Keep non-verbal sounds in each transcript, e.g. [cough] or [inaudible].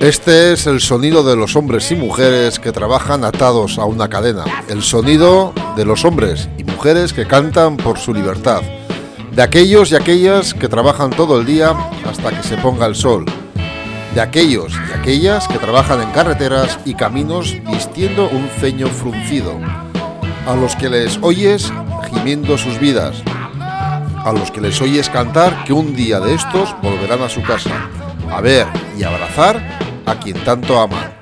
Este es el sonido de los hombres y mujeres que trabajan atados a una cadena. El sonido de los hombres y mujeres que cantan por su libertad. De aquellos y aquellas que trabajan todo el día hasta que se ponga el sol. De aquellos y aquellas que trabajan en carreteras y caminos vistiendo un ceño fruncido. A los que les oyes gimiendo sus vidas. A los que les oyes cantar que un día de estos volverán a su casa. A ver y abrazar a quien tanto ama.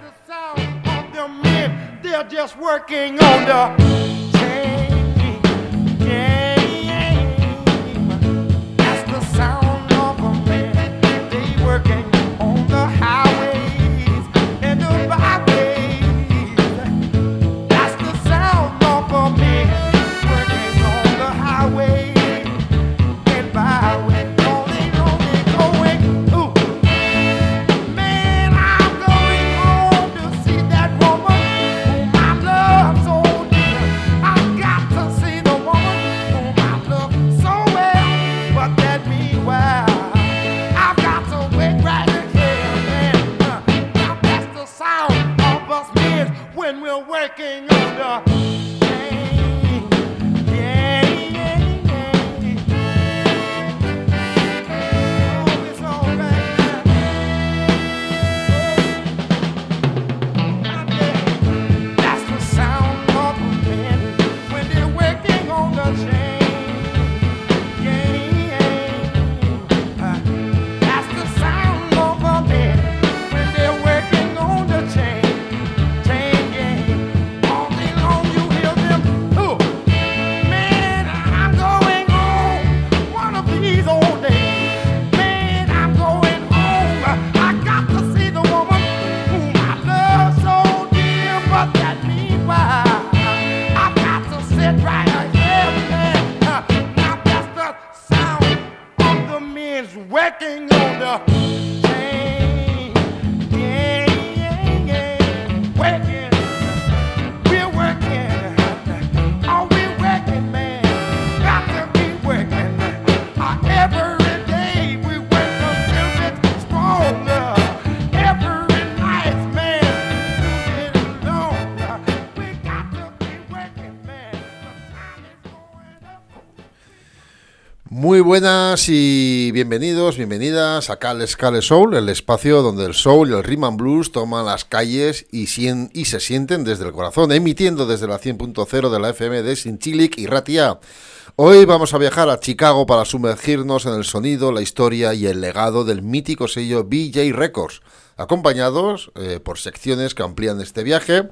Buenas y bienvenidos, bienvenidas a Cal Scale Soul, el espacio donde el soul y el rhythm and blues toman las calles y, se sienten desde el corazón, emitiendo desde la 100.0 de la FM de Sinchilic y Ratia. Hoy vamos a viajar a Chicago para sumergirnos en el sonido, la historia y el legado del mítico sello BJ Records, acompañados eh, por secciones que amplían este viaje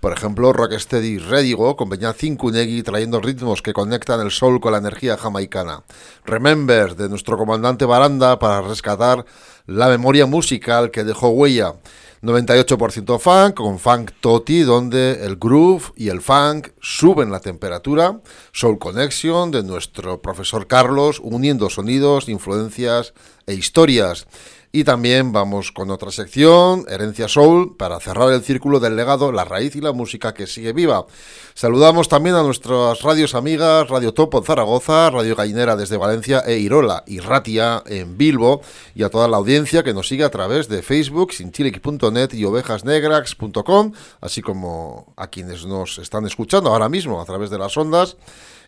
por ejemplo, Rocksteady Redigo con Beñat Cincunegui trayendo ritmos que conectan el sol con la energía jamaicana. Remember de nuestro comandante Baranda para rescatar la memoria musical que dejó huella. 98% funk con funk toti donde el groove y el funk suben la temperatura. Soul Connection de nuestro profesor Carlos uniendo sonidos, influencias e historias. Y también vamos con otra sección, Herencia Soul, para cerrar el círculo del legado, la raíz y la música que sigue viva. Saludamos también a nuestras radios amigas, Radio Topo en Zaragoza, Radio Gallinera desde Valencia e Irola y Ratia en Bilbo, y a toda la audiencia que nos sigue a través de Facebook, sinchilic.net y ovejasnegrax.com, así como a quienes nos están escuchando ahora mismo a través de las ondas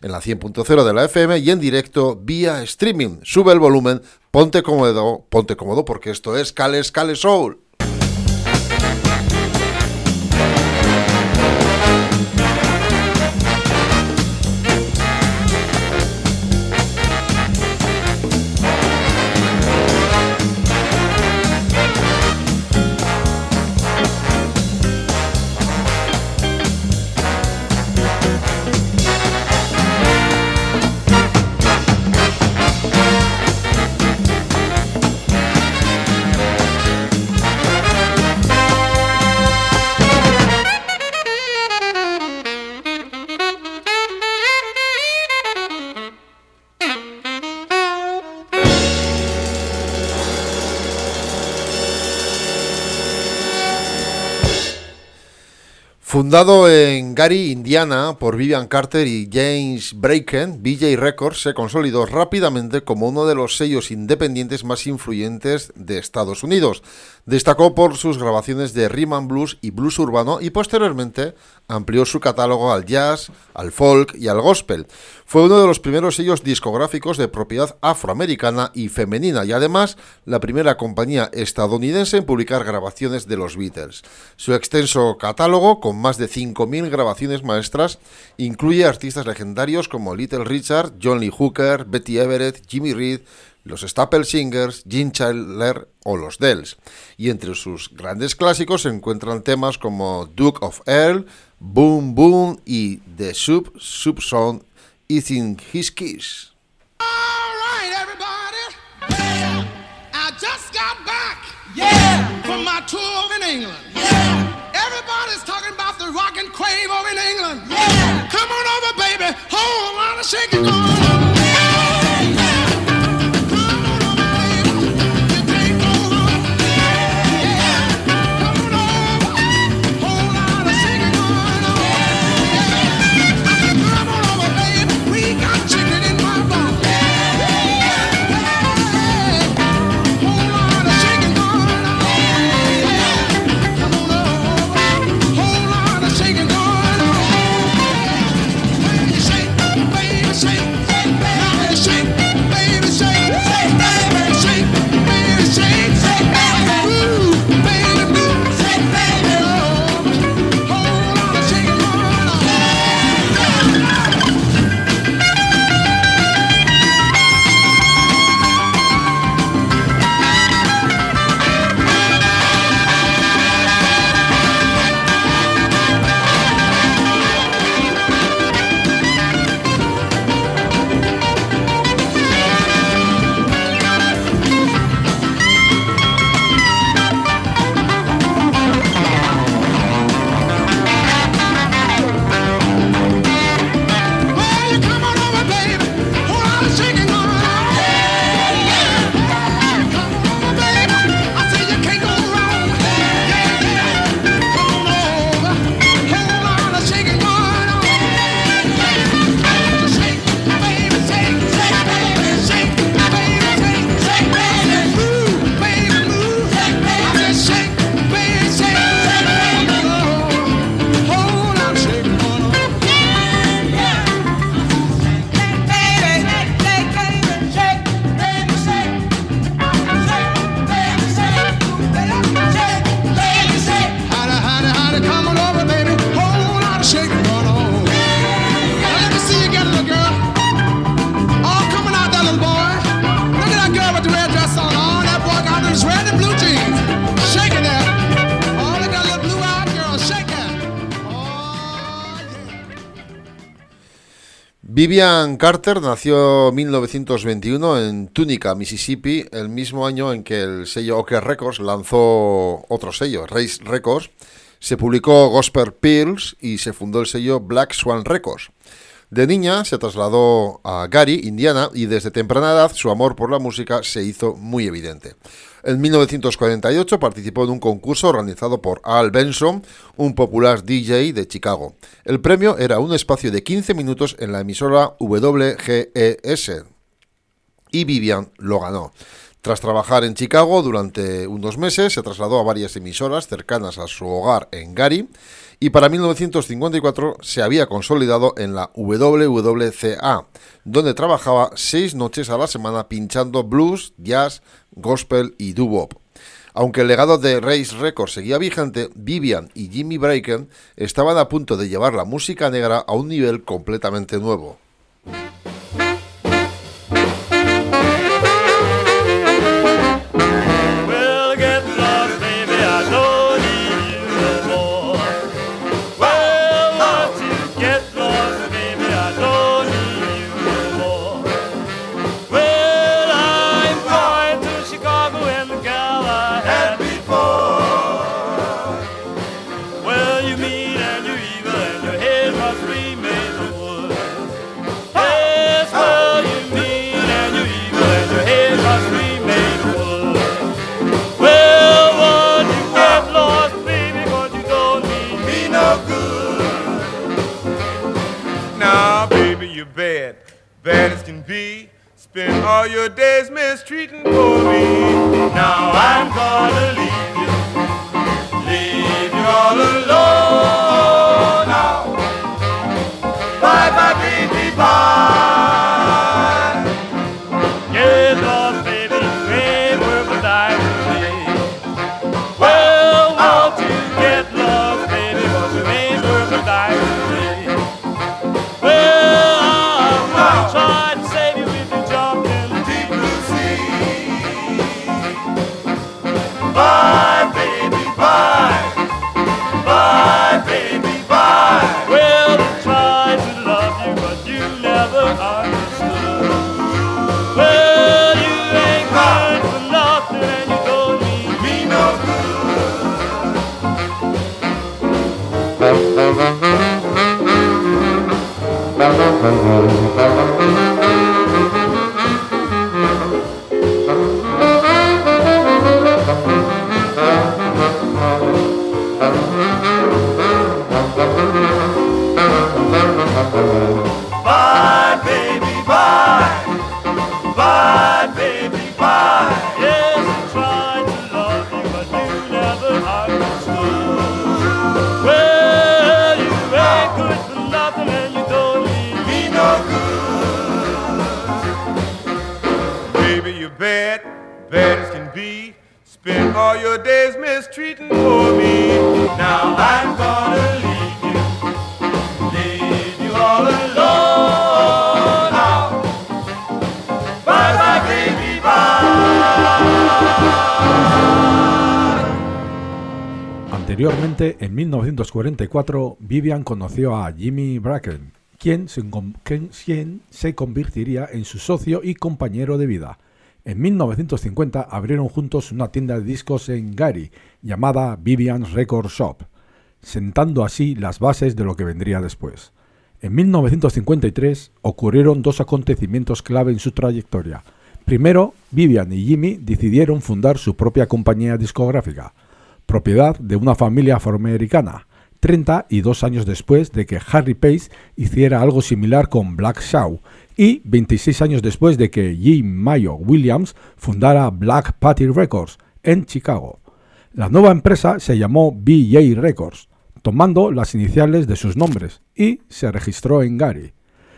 en la 100.0 de la FM y en directo vía streaming. Sube el volumen, ponte cómodo, ponte cómodo porque esto es Cales Cales Soul. Fundado en Gary, Indiana, por Vivian Carter y James Braken, BJ Records se consolidó rápidamente como uno de los sellos independientes más influyentes de Estados Unidos. Destacó por sus grabaciones de rhythm blues y blues urbano y posteriormente amplió su catálogo al jazz, al folk y al gospel. Fue uno de los primeros sellos discográficos de propiedad afroamericana y femenina y además la primera compañía estadounidense en publicar grabaciones de los Beatles. Su extenso catálogo, con más de 5.000 grabaciones maestras, incluye artistas legendarios como Little Richard, John Lee Hooker, Betty Everett, Jimmy Reed, los Staple Singers, Gene Chandler o los Dells. Y entre sus grandes clásicos se encuentran temas como Duke of Earl, Boom Boom y The Sub Sub Song Eating His Kiss. All right, everybody. I just got back. Yeah. From my tour over in England. Yeah. Everybody's talking about the rock and crave over in England. Yeah. Come on over, baby. Whole lot of shaking going on. Vivian Carter nació en 1921 en Tunica, Mississippi, el mismo año en que el sello OK Records lanzó otro sello, Race Records. Se publicó Gospel Pills y se fundó el sello Black Swan Records. De niña se trasladó a Gary, Indiana, y desde temprana edad su amor por la música se hizo muy evidente. En 1948 participó en un concurso organizado por Al Benson, un popular DJ de Chicago. El premio era un espacio de 15 minutos en la emisora WGES y Vivian lo ganó. Tras trabajar en Chicago durante unos meses, se trasladó a varias emisoras cercanas a su hogar en Gary y para 1954 se había consolidado en la WWCA, donde trabajaba seis noches a la semana pinchando blues, jazz, gospel y doo-wop. Aunque el legado de Race Records seguía vigente, Vivian y Jimmy Braken estaban a punto de llevar la música negra a un nivel completamente nuevo. Bad, as can be. Spend all your days mistreating poor me. Now I'm gonna leave you, leave you all alone now. Bye bye, baby, bye. Música 1944, Vivian conoció a Jimmy Bracken, quien se, quien se convertiría en su socio y compañero de vida. En 1950 abrieron juntos una tienda de discos en Gary, llamada Vivian's Record Shop, sentando así las bases de lo que vendría después. En 1953 ocurrieron dos acontecimientos clave en su trayectoria. Primero, Vivian y Jimmy decidieron fundar su propia compañía discográfica, propiedad de una familia afroamericana, 32 años después de que Harry Pace hiciera algo similar con Black Shaw y 26 años después de que Jim Mayo Williams fundara Black Party Records en Chicago. La nueva empresa se llamó BJ Records, tomando las iniciales de sus nombres, y se registró en Gary.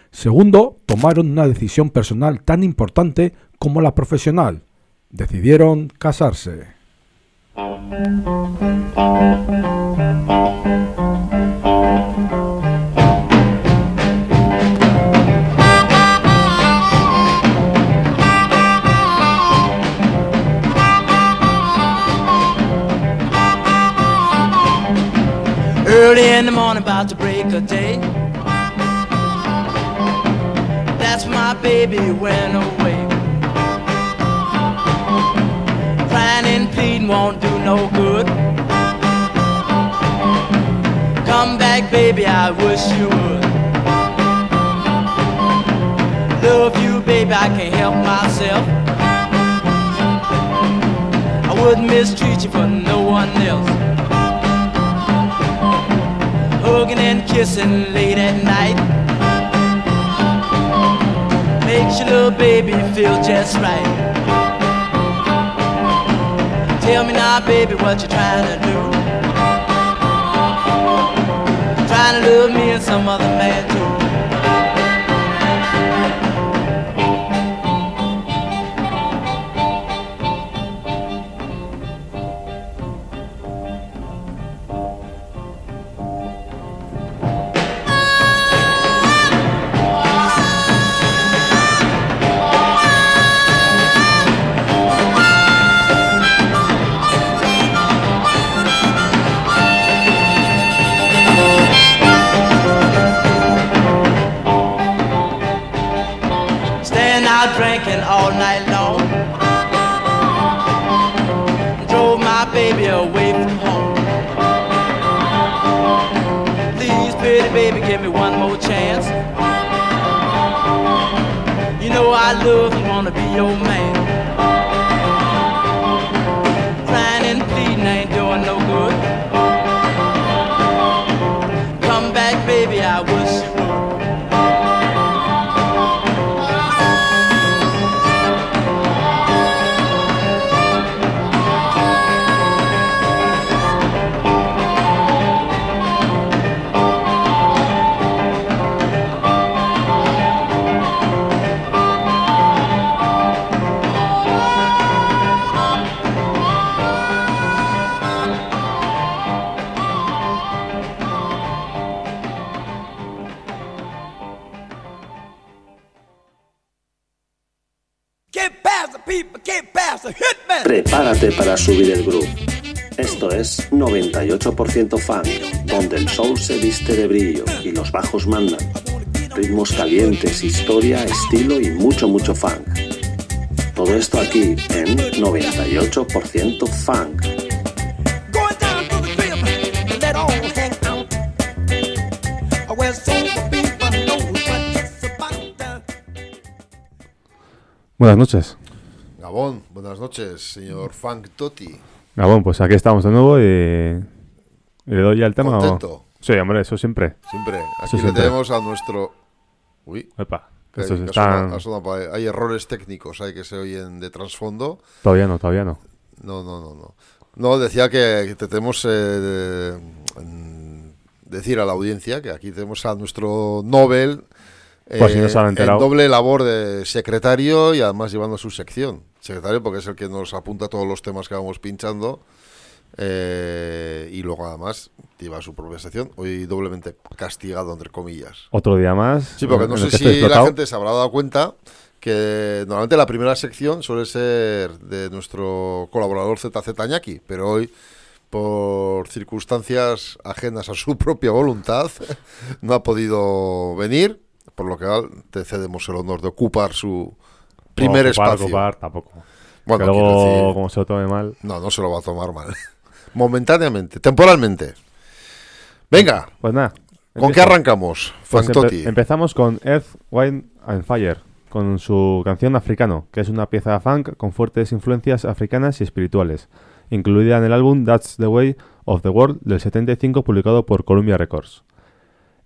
Segundo, tomaron una decisión personal tan importante como la profesional. Decidieron casarse. Early in the morning, about to break a day. That's my baby went away. Won't do no good. Come back, baby, I wish you would. Love you, baby, I can't help myself. I wouldn't mistreat you for no one else hugging and kissing late at night. Makes your little baby feel just right. Tell me now, baby, what you trying to do? Trying to love me and some other man too. I love wanna be your man. Para subir el groove. Esto es 98% funk, donde el soul se viste de brillo y los bajos mandan. Ritmos calientes, historia, estilo y mucho, mucho funk. Todo esto aquí en 98% funk. Buenas noches. Gabón, buenas noches, señor Funk Totti. Gabón, pues aquí estamos de nuevo y, le doy ya el tema. o- ¿Contento? Sí, hombre, eso siempre. Siempre. Eso Aquí le siempre. tenemos a nuestro. Uy, Epa, que- están... hay errores técnicos hay que se oyen de trasfondo. Todavía no, todavía no. No, no, no, no. No, decía que, te tenemos eh, de- decir a la audiencia que aquí tenemos a nuestro Nobel eh, si no se han en doble labor de secretario y además llevando su sección. Secretario porque es el que nos apunta todos los temas que vamos pinchando eh, y luego además lleva su propia sección. Hoy doblemente castigado, entre comillas. Otro día más. Sí, porque no sé que si la gente se habrá dado cuenta que normalmente la primera sección suele ser de nuestro colaborador ZZ Añaki, pero hoy, por circunstancias ajenas a su [laughs] propia voluntad, no ha podido venir, por lo que te cedemos el honor de ocupar su primer ocupar, espacio. ocupar, tampoco. Bueno, que luego, decir- como se lo tome mal. No, no se lo va a tomar mal. [laughs] Momentáneamente, temporalmente. Venga, Pues nada. ¿con qué arrancamos, Pues empe- empezamos con Earth, Wind and Fire, con su canción Africano, que es una pieza funk con fuertes influencias africanas y espirituales, incluida en el álbum That's the Way of the World del 75 publicado por Columbia Records.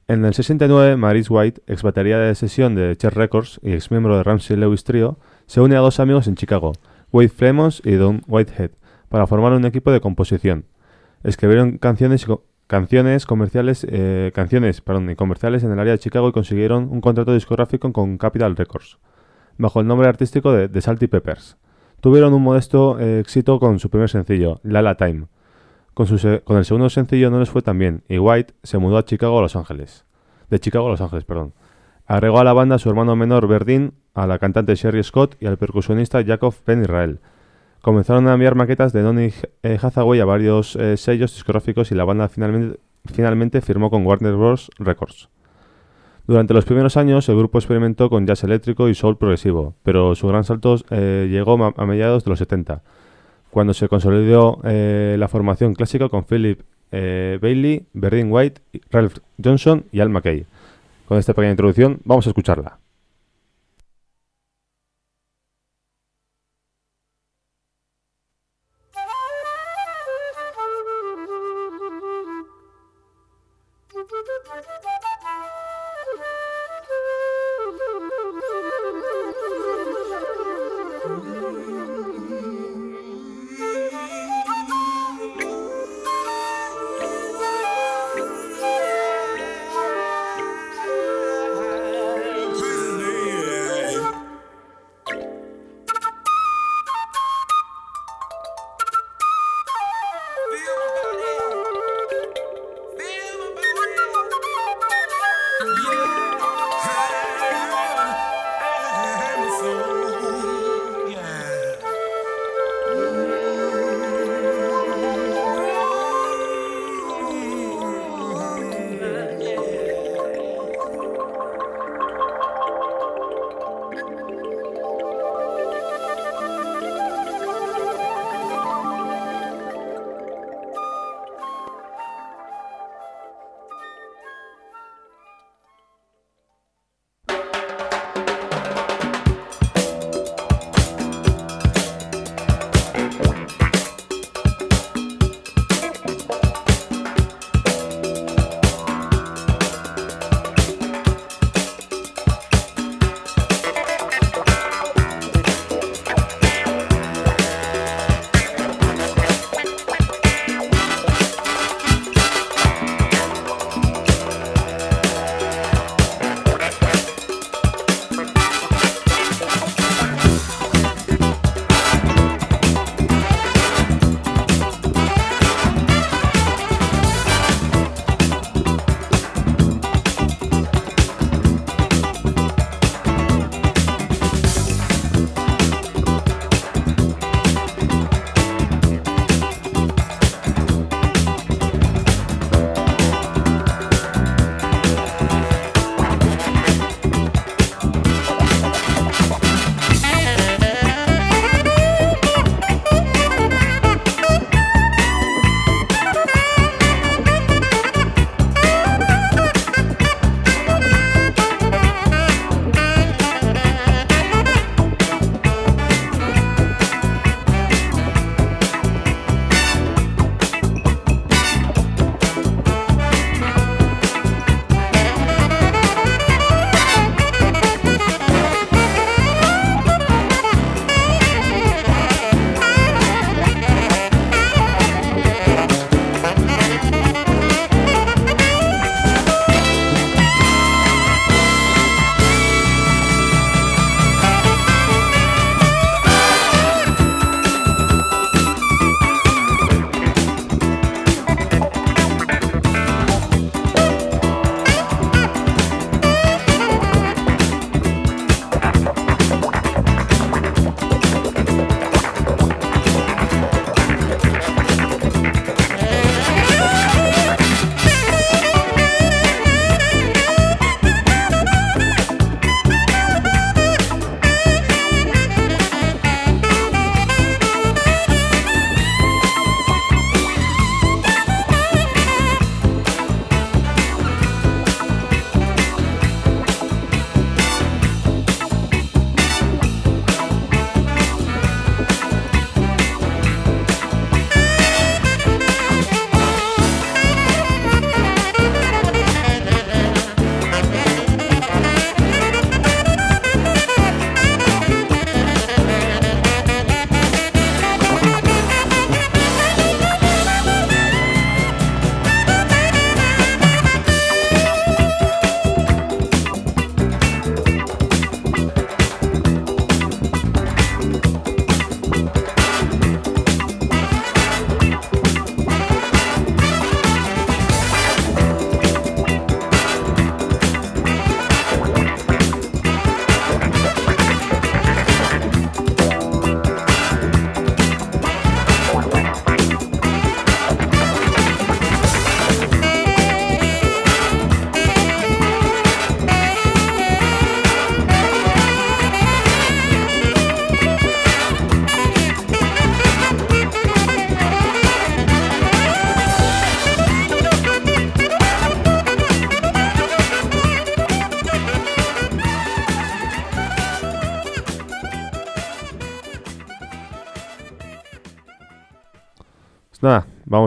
En el 69, Maurice White, ex batería de sesión de Cher Records y ex miembro de Ramsey Lewis Trio, se une a dos amigos en Chicago, Wade Flemons y Don Whitehead, para formar un equipo de composición. Escribieron canciones, comerciales, eh, canciones, comerciales en el área de Chicago y consiguieron un contrato discográfico con Capitol Records, bajo el nombre artístico de The Salty Peppers. Tuvieron un modesto eh, éxito con su primer sencillo, Lala Time. Con, su el segundo sencillo no les fue tan bien y White se mudó a Chicago a Los Ángeles. De Chicago a Los Ángeles, perdón. Agregó a la banda a su hermano menor Verdin, a la cantante Sherry Scott y al percusionista Jacob Ben Israel. Comenzaron a enviar maquetas de Donny eh, Hathaway a varios eh, sellos discográficos y la banda finalmente, firmó con Warner Bros. Records. Durante los primeros años el grupo experimentó con jazz eléctrico y soul progresivo, pero su gran salto eh, llegó a mediados de los 70, cuando se consolidó eh, la formación clásica con Philip eh, Bailey, Verdin White, Ralph Johnson y Al McKay. Con esta pequeña introducción vamos a escucharla.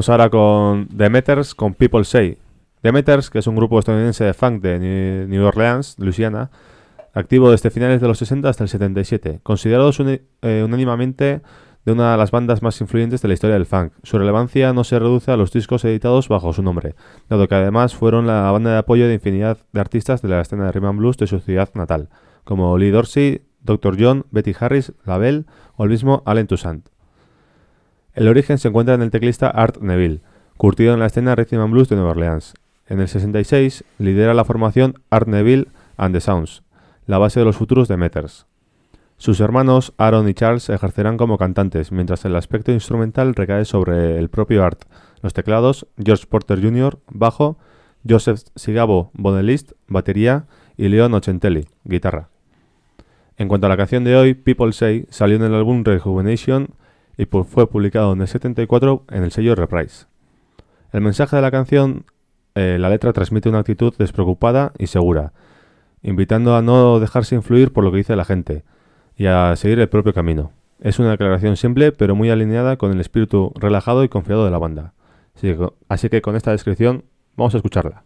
Vamos ahora con Demeters con People Say. Demeters, que es un grupo estadounidense de funk de New- Orleans, Louisiana, activo desde finales de los 60 hasta el 77, considerados uni- eh, unánimemente de una de las bandas más influyentes de la historia del funk. Su relevancia no se reduce a los discos editados bajo su nombre, dado que además fueron la banda de apoyo de infinidad de artistas de la escena de rhythm blues de su ciudad natal, como Lee Dorsey, Dr. John, Betty Harris, Labelle o el mismo Allen Toussaint. El origen se encuentra en el teclista Art Neville, curtido en la escena rhythm and blues de Nueva Orleans. En el 66 lidera la formación Art Neville and the Sounds, la base de los futuros de Meters. Sus hermanos Aaron y Charles ejercerán como cantantes, mientras el aspecto instrumental recae sobre el propio Art. Los teclados, George Porter Jr., bajo, Joseph Sigabo Bonelist, batería y Leon Ocentelli, guitarra. En cuanto a la canción de hoy, People Say salió en el álbum Rejuvenation y fue publicado en el 74 en el sello Reprise. El mensaje de la canción, eh, la letra transmite una actitud despreocupada y segura, invitando a no dejarse influir por lo que dice la gente y a seguir el propio camino. Es una declaración simple pero muy alineada con el espíritu relajado y confiado de la banda. Así que con esta descripción vamos a escucharla.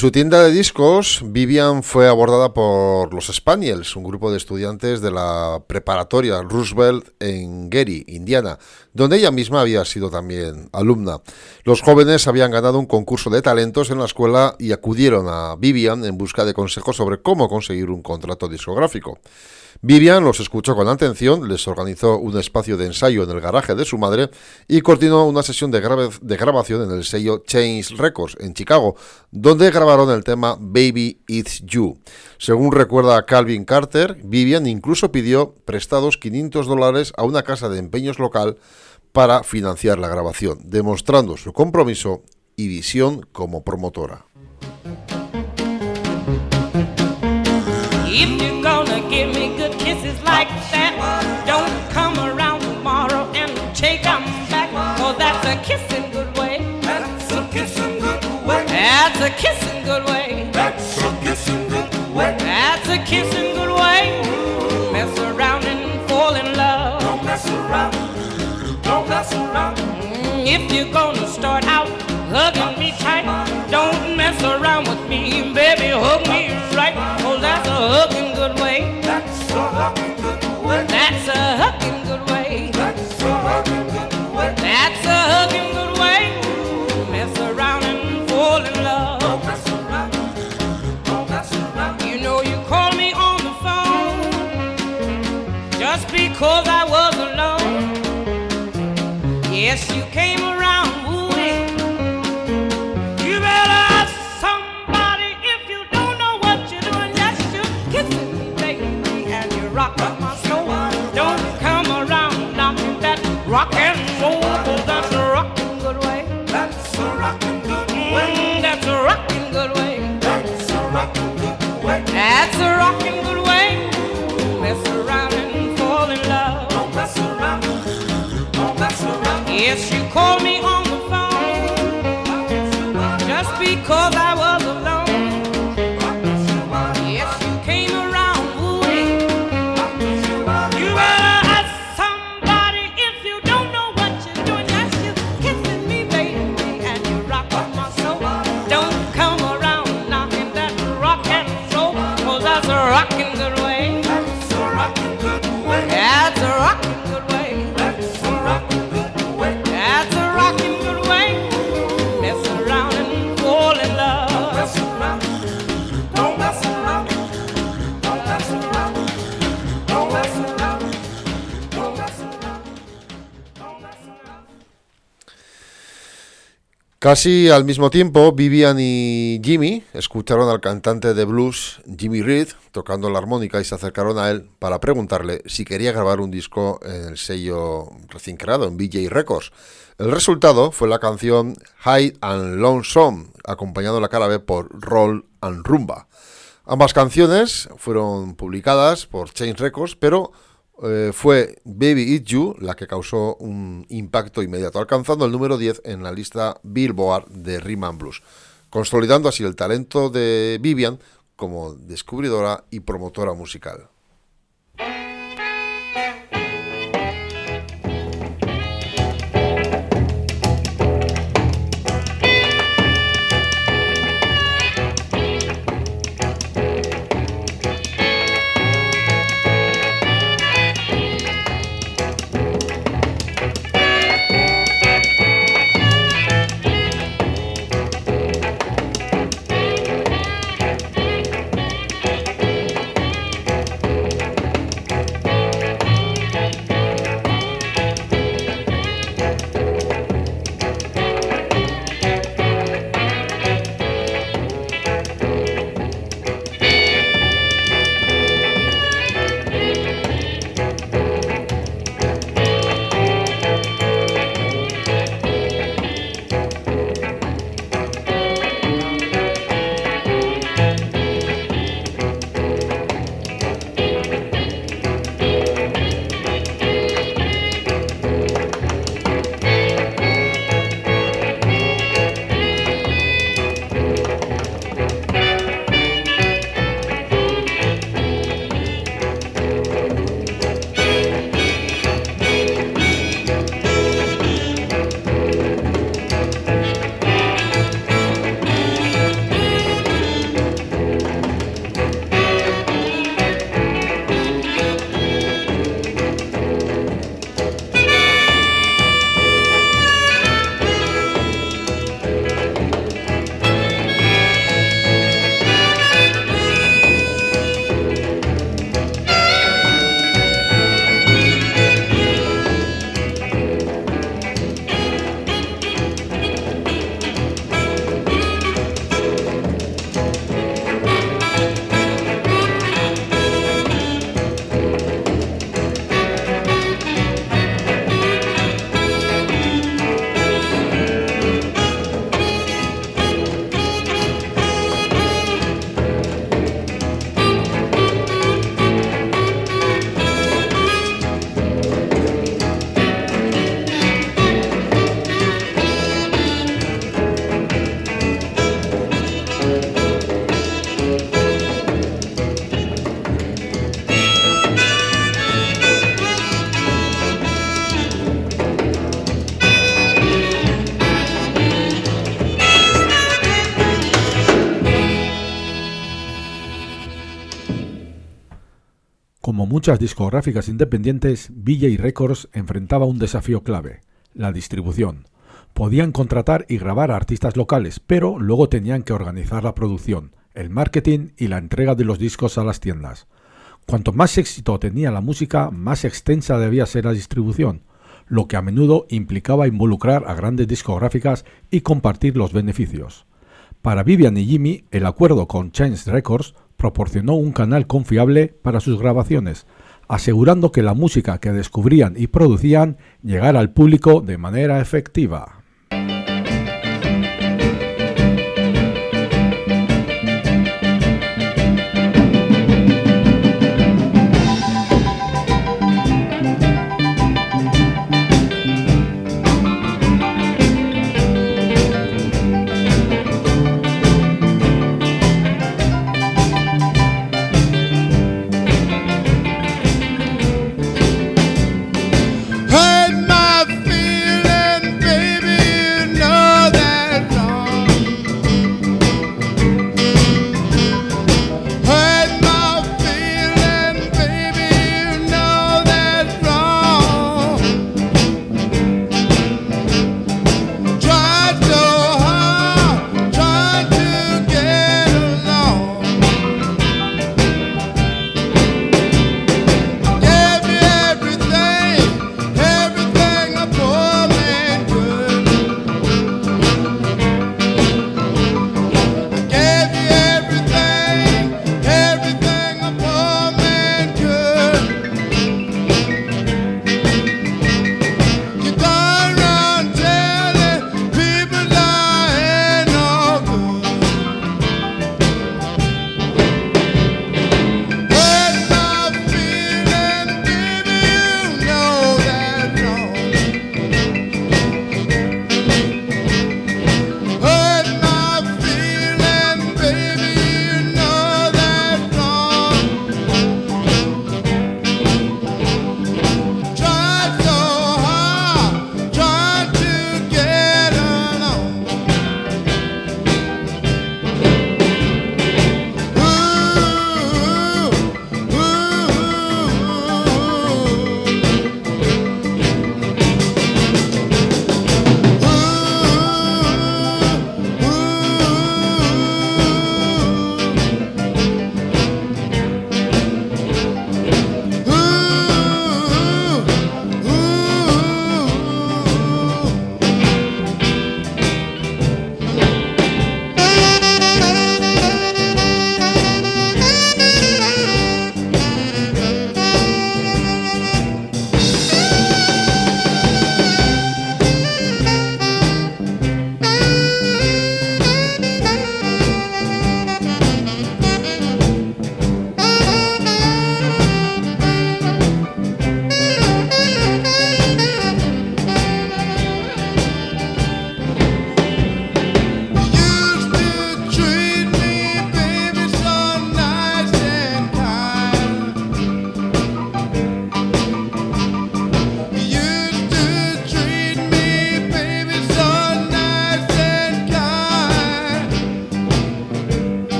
Su tienda de discos, Vivian fue abordada por los Spaniels, un grupo de estudiantes de la preparatoria Roosevelt en Gary, Indiana, donde ella misma había sido también alumna. Los jóvenes habían ganado un concurso de talentos en la escuela y acudieron a Vivian en busca de consejos sobre cómo conseguir un contrato discográfico. Vivian los escuchó con atención, les organizó un espacio de ensayo en el garaje de su madre y coordinó una sesión de, grabación en el sello Chains Records en Chicago, donde grabaron el tema Baby It's You. Según recuerda Calvin Carter, Vivian incluso pidió prestados 500 dólares a una casa de empeños local para financiar la grabación, demostrando su compromiso y visión como promotora. Kisses like that, don't come around tomorrow and take 'em back. Oh, that's a kissing good way. That's a kissing good way. That's a kissing good way. That's a kissing good way. That's a kissing good way. Mess around and fall in love. Don't mess around. Don't mess around. Mm, If you're gonna start out hugging me tight, don't mess around with me, baby. Hug me right. Oh, that's a hugging Yes, you called me Casi al mismo tiempo, Vivian y Jimmy escucharon al cantante de blues Jimmy Reed tocando la armónica y se acercaron a él para preguntarle si quería grabar un disco en el sello recién creado, en BJ Records. El resultado fue la canción High and Lonesome, acompañado la cara B por Roll and Rumba. Ambas canciones fueron publicadas por Chain Records, pero eh, fue Baby Eat You la que causó un impacto inmediato, alcanzando el número 10 en la lista Billboard de Rhythm Blues, consolidando así el talento de Vivian como descubridora y promotora musical. Muchas discográficas independientes, VJ Records enfrentaba un desafío clave, la distribución. Podían contratar y grabar a artistas locales, pero luego tenían que organizar la producción, el marketing y la entrega de los discos a las tiendas. Cuanto más éxito tenía la música, más extensa debía ser la distribución, lo que a menudo implicaba involucrar a grandes discográficas y compartir los beneficios. Para Vivian y Jimmy, el acuerdo con Chance Records proporcionó un canal confiable para sus grabaciones, asegurando que la música que descubrían y producían llegara al público de manera efectiva.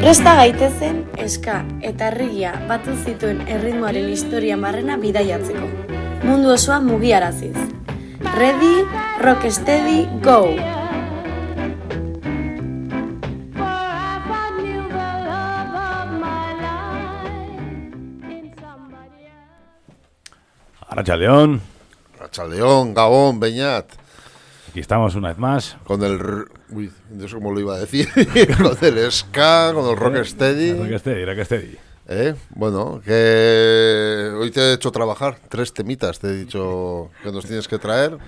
Presta gaitezen eska eta herrigia batu zituen erritmoaren historia marrena bidaiatzeko. Mundu osoa mugiaraziz. Ready, rock steady, go! Arracha León, Rachaldeón, Gabón, Beñat. aquí estamos una vez más. Con el. Uy, no sé cómo lo iba a decir. [laughs] con el ska, con el rocksteady. Rocksteady, Rocksteady. ¿Eh? Bueno, que hoy te he hecho trabajar tres temitas, te he dicho que nos tienes que traer.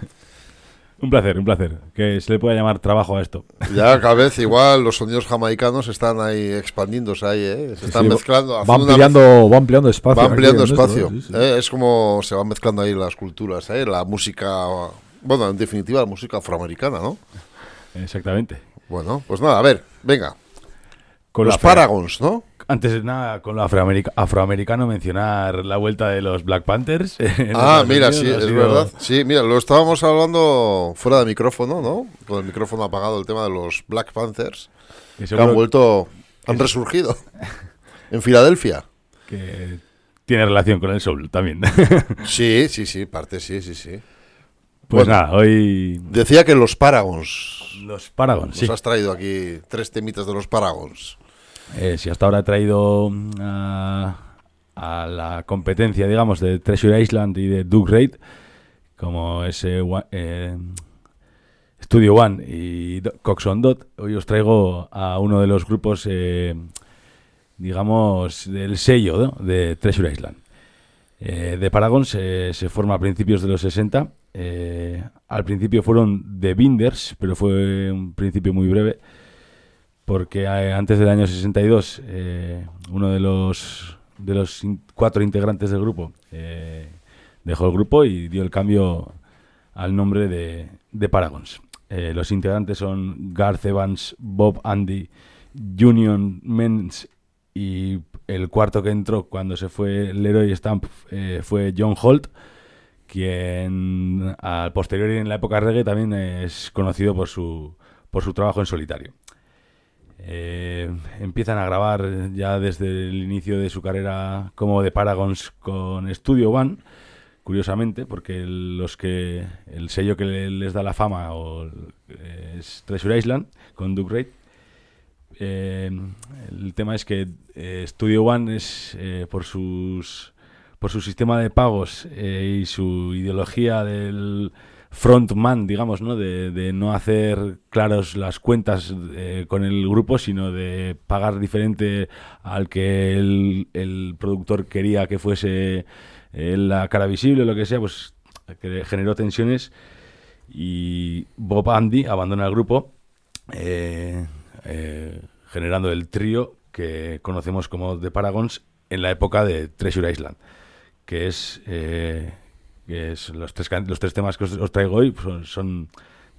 Un placer, un placer. Que se le pueda llamar trabajo a esto. Ya cada vez igual los sonidos jamaicanos están ahí expandiéndose ahí, ¿eh? Se están Sí, mezclando. Va haciendo una ampliando, va ampliando espacio. va ampliando esto, espacio. ¿eh? Sí, sí. ¿eh? Es como se van mezclando ahí las culturas, ¿eh? La música, bueno, en definitiva la música afroamericana, ¿no? Exactamente. Bueno, pues nada, a ver, venga. Con los Paragons, ¿no? Antes de nada, con lo afroamerica- afroamericano, mencionar la vuelta de los Black Panthers. [laughs] Ah, mira, Unidos, sí, es sido- verdad. Sí, mira, lo estábamos hablando fuera de micrófono, ¿no? Con el micrófono apagado, el tema de los Black Panthers, Que han vuelto, han resurgido [laughs] en Filadelfia. que tiene relación con el soul también. [laughs] Sí, sí, sí, parte, sí, sí, sí. pues Bueno. nada, hoy Decía que los Paragons. Los Paragons, Nos sí. has traído aquí tres temitas de los Paragons. Eh, si hasta ahora he traído mm, a, la competencia, digamos, de Treasure Island y de Duke Raid, como ese eh, Studio One y Coxon Dot, hoy os traigo a uno de los grupos, eh, digamos, del sello ¿no? de Treasure Island. Eh, de Paragon se, forma a principios de los 60. eh, al principio fueron The Binders, pero fue un principio muy breve porque eh, antes del año 62 eh, uno de los de los cuatro integrantes del grupo dejó el grupo y dio el cambio al nombre de, de Paragons. Los integrantes son Garth Evans, Bob Andy, Union Mens y el cuarto que entró cuando se fue Leroy Stamp eh, fue John Holt, quien al posterior en la época reggae también es conocido por su, por su trabajo en solitario. Eh, empiezan a grabar ya desde el inicio de su carrera como de Paragons con Studio One, curiosamente, porque los que el sello que le- les da la fama eh, es Treasure Island con Duke Raid. Eh, el tema es que eh, Studio One es eh, por sus por su sistema de pagos eh, y su ideología del frontman, digamos, ¿no? De, no hacer claros las cuentas con el grupo, sino de pagar diferente al que el, productor quería que fuese la cara visible o lo que sea, pues generó tensiones y Bob Andy abandona el grupo, generando el trío que conocemos como The Paragons en la época de Treasure Island, que es, eh, los, tres, temas que os, traigo hoy son, son,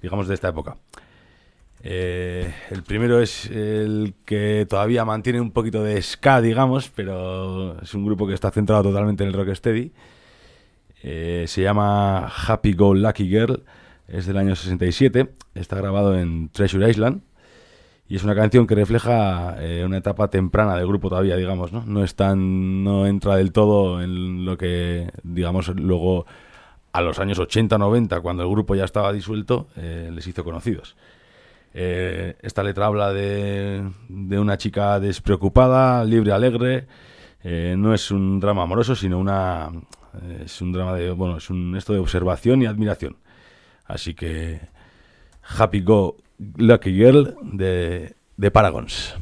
digamos, de esta época. Eh, el primero es el que todavía mantiene un poquito de ska, digamos, pero es un grupo que está centrado totalmente en el rocksteady. Eh, se llama Happy Go Lucky Girl, es del año 67, está grabado en Treasure Island y es una canción que refleja eh, una etapa temprana del grupo todavía, digamos, ¿no? No es tan, no entra del todo en lo que, digamos, luego a los años 80-90, cuando el grupo ya estaba disuelto, eh, les hizo conocidos. Eh, esta letra habla de, de una chica despreocupada, libre, alegre. No es un drama amoroso, sino una es un drama de bueno, es un esto de observación y admiración. Así que Happy Go Lucky Girl de, de Paragons.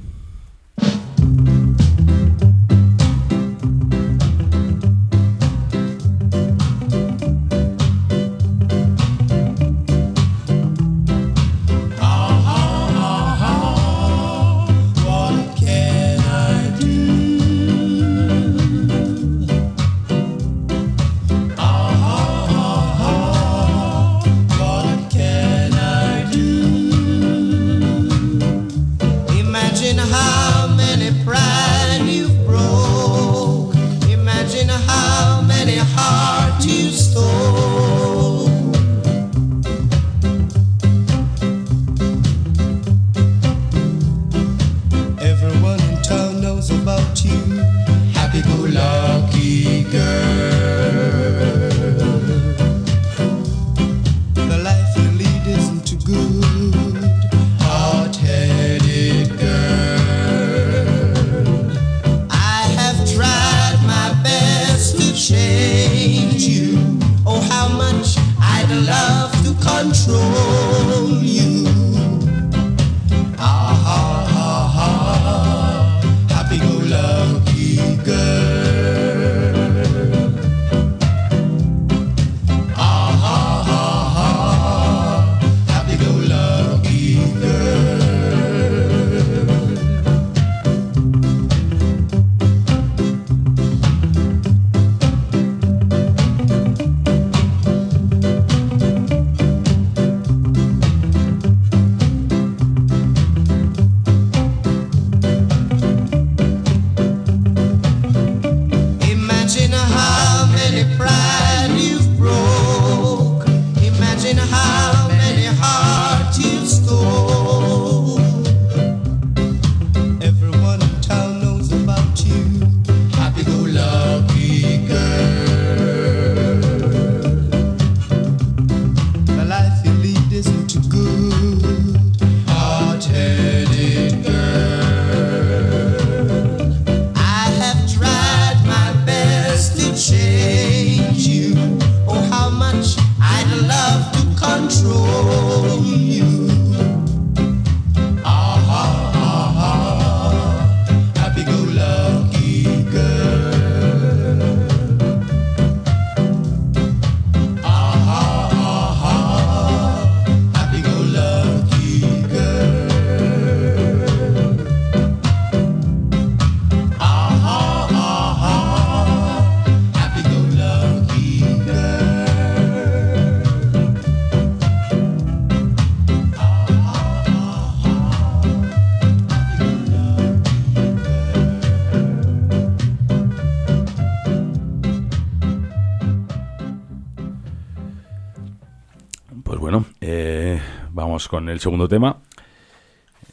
Vamos con el segundo tema.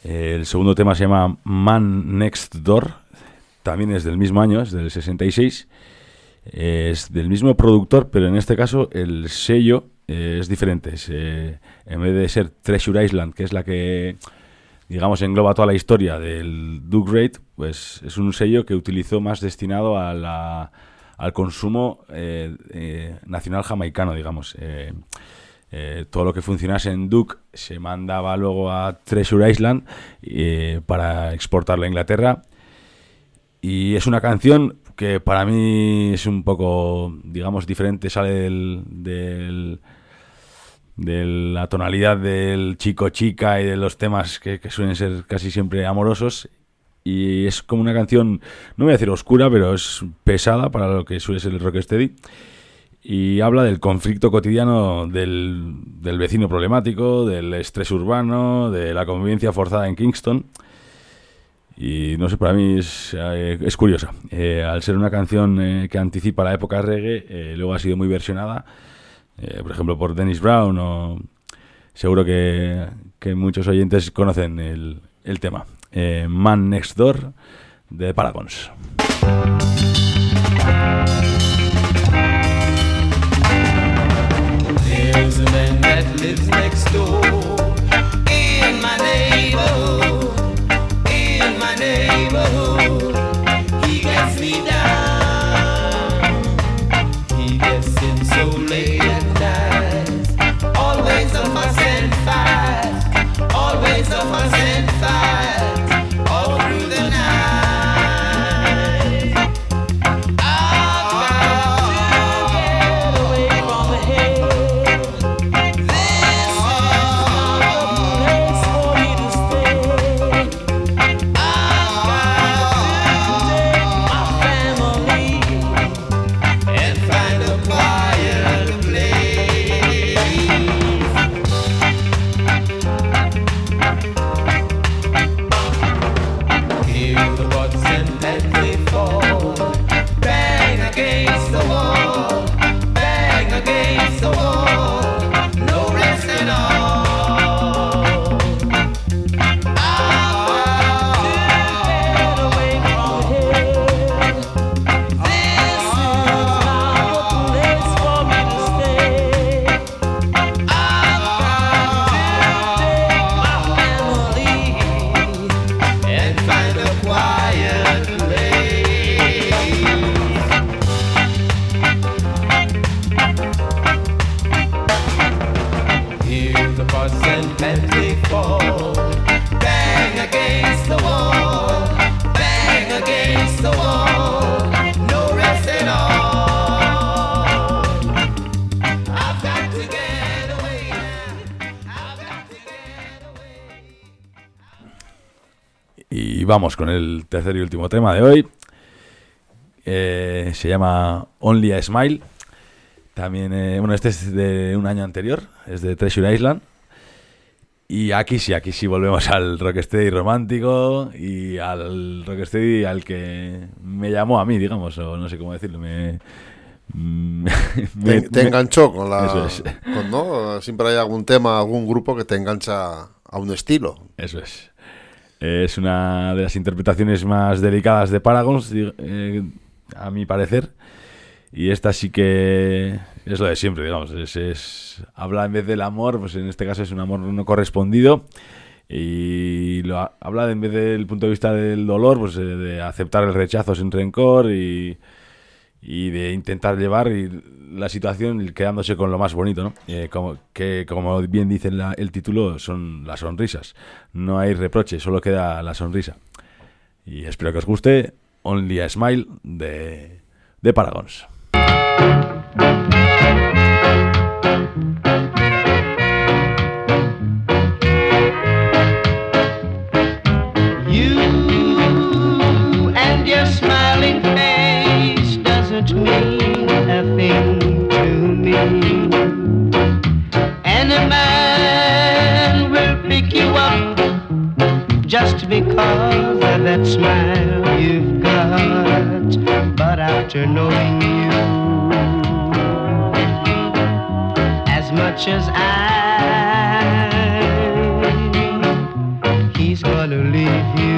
Eh, el segundo tema se llama Man Next Door. También es del mismo año, es del 66. Es del mismo productor, pero en este caso el sello eh, es diferente. Es, eh, en vez de ser Treasure Island, que es la que, digamos, engloba toda la historia del Duke Great, pues es un sello que utilizó más destinado a la- al consumo eh, eh, nacional jamaicano, digamos. Eh, todo lo que funcionase en Duke se mandaba luego a Treasure Island eh, para exportarlo a Inglaterra. Y es una canción que para mí es un poco, digamos, diferente, sale del, del- de la tonalidad del chico-chica y de los temas que, suelen ser casi siempre amorosos. Y es como una canción, no voy a decir oscura, pero es pesada para lo que suele ser el rocksteady. Y habla del conflicto cotidiano del, del vecino problemático, del estrés urbano, de la convivencia forzada en Kingston. Y no sé, para mí es, eh, es curiosa. Eh, al ser una canción eh, que anticipa la época reggae, eh, luego ha sido muy versionada, eh, por ejemplo, por Dennis Brown o seguro que, que muchos oyentes conocen el, el tema. Eh, Man Next Door de Paragons. There's a man that lives next door vamos con el tercer y último tema de hoy. Eh, se llama Only a Smile. También, eh, bueno, este es de un año anterior, es de Treasure Island. Y aquí sí, aquí sí volvemos al rocksteady romántico y al rocksteady al que me llamó a mí, digamos, o no sé cómo decirlo. Me, [laughs] me- Te, te me- enganchó con la. Eso es. con, ¿no? Siempre hay algún tema, algún grupo que te engancha a un estilo. Eso es. Es una de las interpretaciones más delicadas de Paragons, eh, a mi parecer. Y esta sí que es lo de siempre, digamos. Es, es- habla en vez del amor, pues en este caso es un amor no correspondido. Y lo ha- habla en vez del punto de vista del dolor, pues eh, de aceptar el rechazo sin rencor y, y de intentar llevar la situación quedándose con lo más bonito, ¿no? Eh, como, que como bien dice el título, son las sonrisas. No hay reproche, solo queda la sonrisa. Y espero que os guste Only a Smile de, de Paragons. A to me. And a man will pick you up just because of that smile you've got. But after knowing you as much as I he's gonna leave you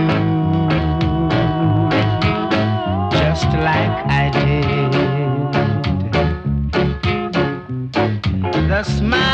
The smile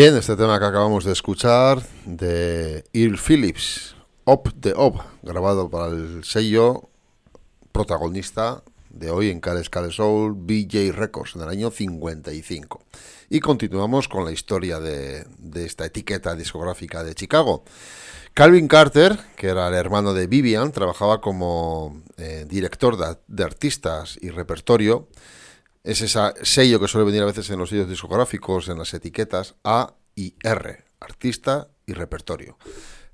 Bien, este tema que acabamos de escuchar de Earl Phillips, Up the Up, grabado para el sello protagonista de hoy en Cales Cales Soul, BJ Records, en el año 55. Y continuamos con la historia de, de esta etiqueta discográfica de Chicago. Calvin Carter, que era el hermano de Vivian, trabajaba como eh, director de, de artistas y repertorio es ese sello que suele venir a veces en los sellos discográficos, en las etiquetas A y R, artista y repertorio.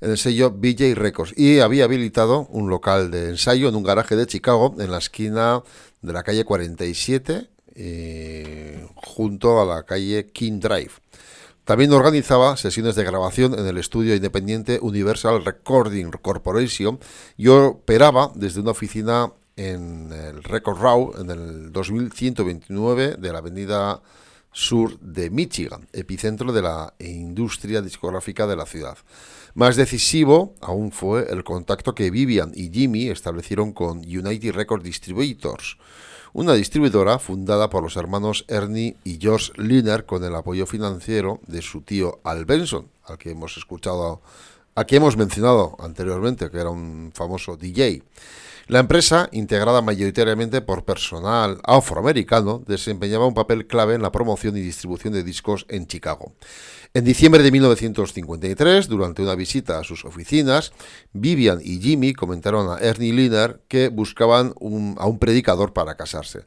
En el sello BJ Records. Y había habilitado un local de ensayo en un garaje de Chicago, en la esquina de la calle 47, eh, junto a la calle King Drive. También organizaba sesiones de grabación en el estudio independiente Universal Recording Corporation y operaba desde una oficina en el Record Row, en el 2129 de la avenida sur de Michigan, epicentro de la industria discográfica de la ciudad. Más decisivo aún fue el contacto que Vivian y Jimmy establecieron con United Record Distributors, una distribuidora fundada por los hermanos Ernie y George Liner con el apoyo financiero de su tío Al Benson, al que hemos escuchado, al que hemos mencionado anteriormente, que era un famoso DJ. La empresa, integrada mayoritariamente por personal afroamericano, desempeñaba un papel clave en la promoción y distribución de discos en Chicago. En diciembre de 1953, durante una visita a sus oficinas, Vivian y Jimmy comentaron a Ernie Liner que buscaban a un predicador para casarse.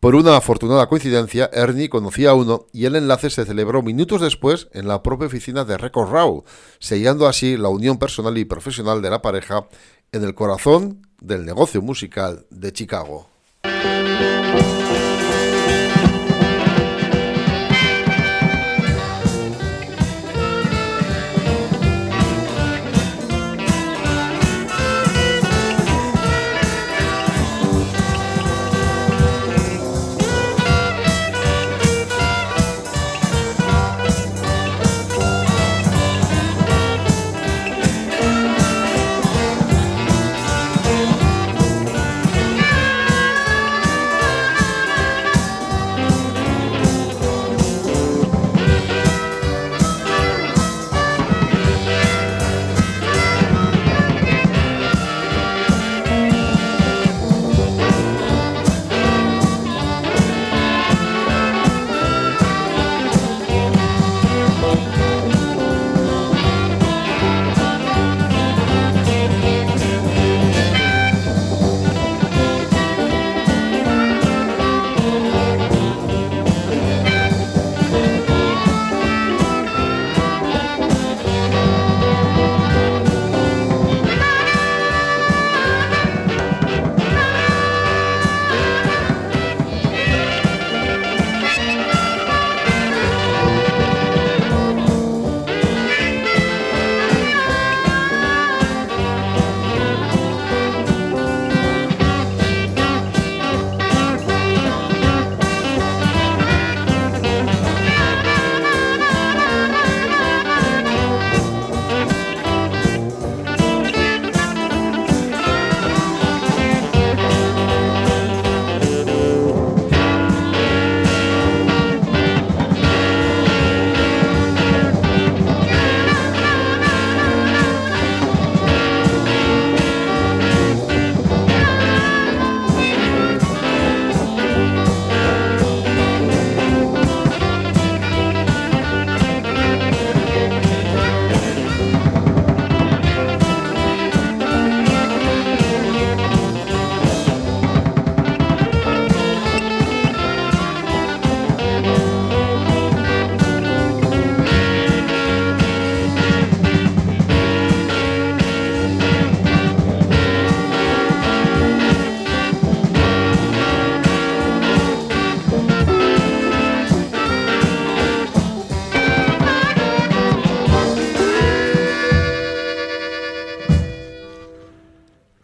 Por una afortunada coincidencia, Ernie conocía a uno y el enlace se celebró minutos después en la propia oficina de Record Raw, sellando así la unión personal y profesional de la pareja en el corazón del negocio musical de Chicago.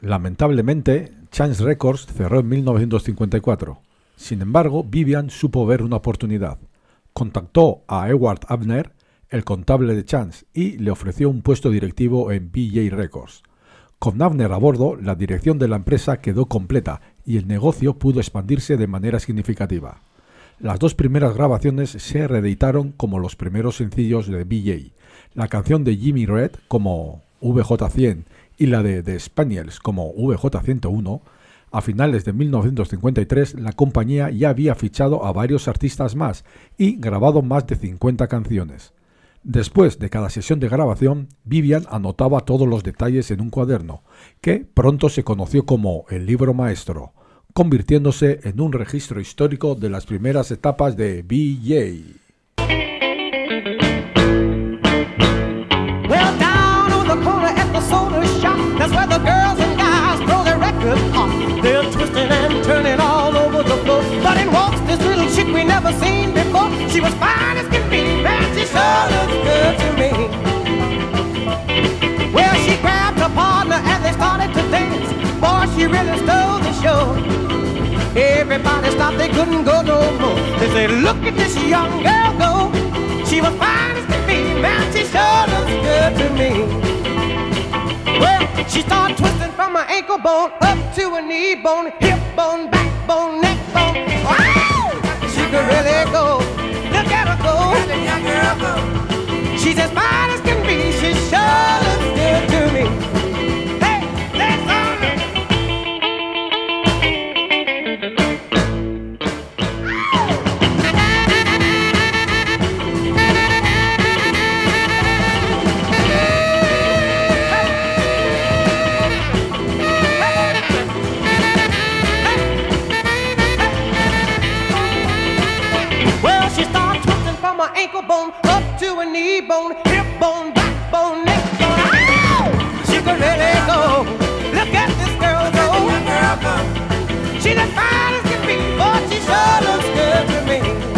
Lamentablemente, Chance Records cerró en 1954. Sin embargo, Vivian supo ver una oportunidad. Contactó a Edward Abner, el contable de Chance, y le ofreció un puesto directivo en BJ Records. Con Abner a bordo, la dirección de la empresa quedó completa y el negocio pudo expandirse de manera significativa. Las dos primeras grabaciones se reeditaron como los primeros sencillos de BJ, la canción de Jimmy Red como VJ100 y la de The Spaniels como VJ101. A finales de 1953 la compañía ya había fichado a varios artistas más y grabado más de 50 canciones. Después de cada sesión de grabación, Vivian anotaba todos los detalles en un cuaderno, que pronto se conoció como el libro maestro, convirtiéndose en un registro histórico de las primeras etapas de BJ. Seen before. She was fine as can be, man, she sure looks good to me. Well, she grabbed her partner and they started to dance. Boy, she really stole the show. Everybody stopped, they couldn't go no more. They said, look at this young girl go. She was fine as can be, man, she sure looks good to me. Well, she started twisting from her ankle bone up to her knee bone, hip bone, backbone, neck bone. Wow! Could really go. Look at her go. She's as fine as can be. She sure ankle bone up to her knee bone, hip bone, neck bone. She could really go. Oh, look at this girl oh. go. She's as fine as can be, but she sure looks good to me.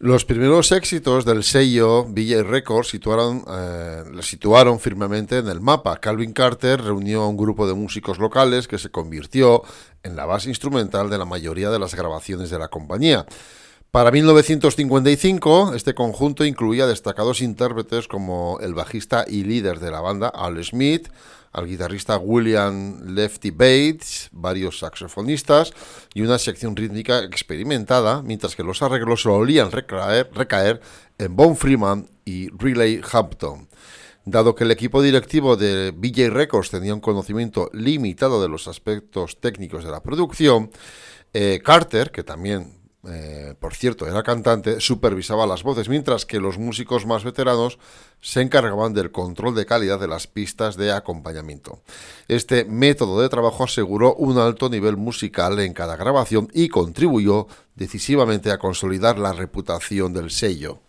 Los primeros éxitos del sello VJ Records situaron, eh, situaron firmemente en el mapa. Calvin Carter reunió a un grupo de músicos locales que se convirtió en la base instrumental de la mayoría de las grabaciones de la compañía. Para 1955, este conjunto incluía destacados intérpretes como el bajista y líder de la banda Al Smith, al guitarrista William Lefty Bates, varios saxofonistas y una sección rítmica experimentada, mientras que los arreglos solían recaer, en Bon Freeman y Riley Hampton. Dado que el equipo directivo de BJ Records tenía un conocimiento limitado de los aspectos técnicos de la producción, eh, Carter, que también, eh, por cierto, era cantante, supervisaba las voces, mientras que los músicos más veteranos se encargaban del control de calidad de las pistas de acompañamiento. Este método de trabajo aseguró un alto nivel musical en cada grabación y contribuyó decisivamente a consolidar la reputación del sello.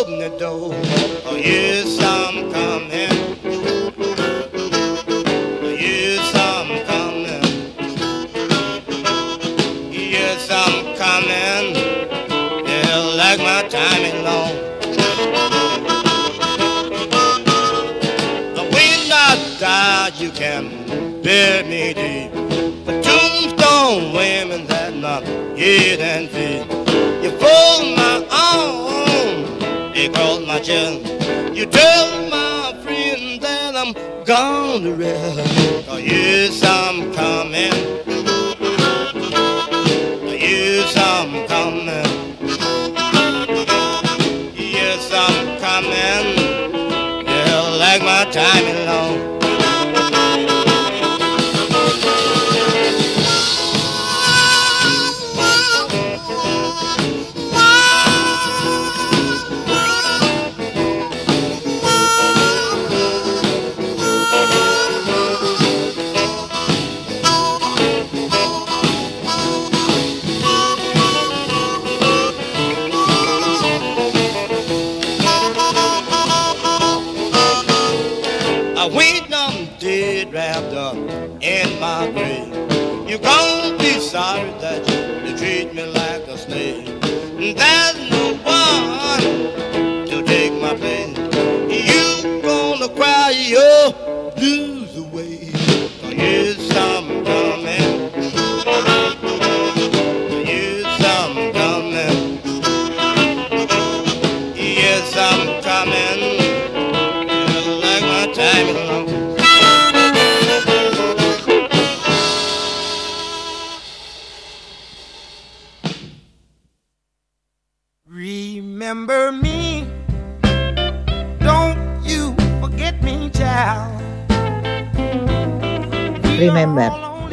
Open the door. Oh yes, I'm coming. Oh, yes, I'm coming. Yes, I'm coming. Yeah, like my time is long. When I die, you can bury me deep. The tombstone women that not yet and feet. You fold my arm, my. You tell my friend that I'm gone to rest. Oh, yes, I'm coming. Yes, I'm coming. Yes, I'm coming. My time in.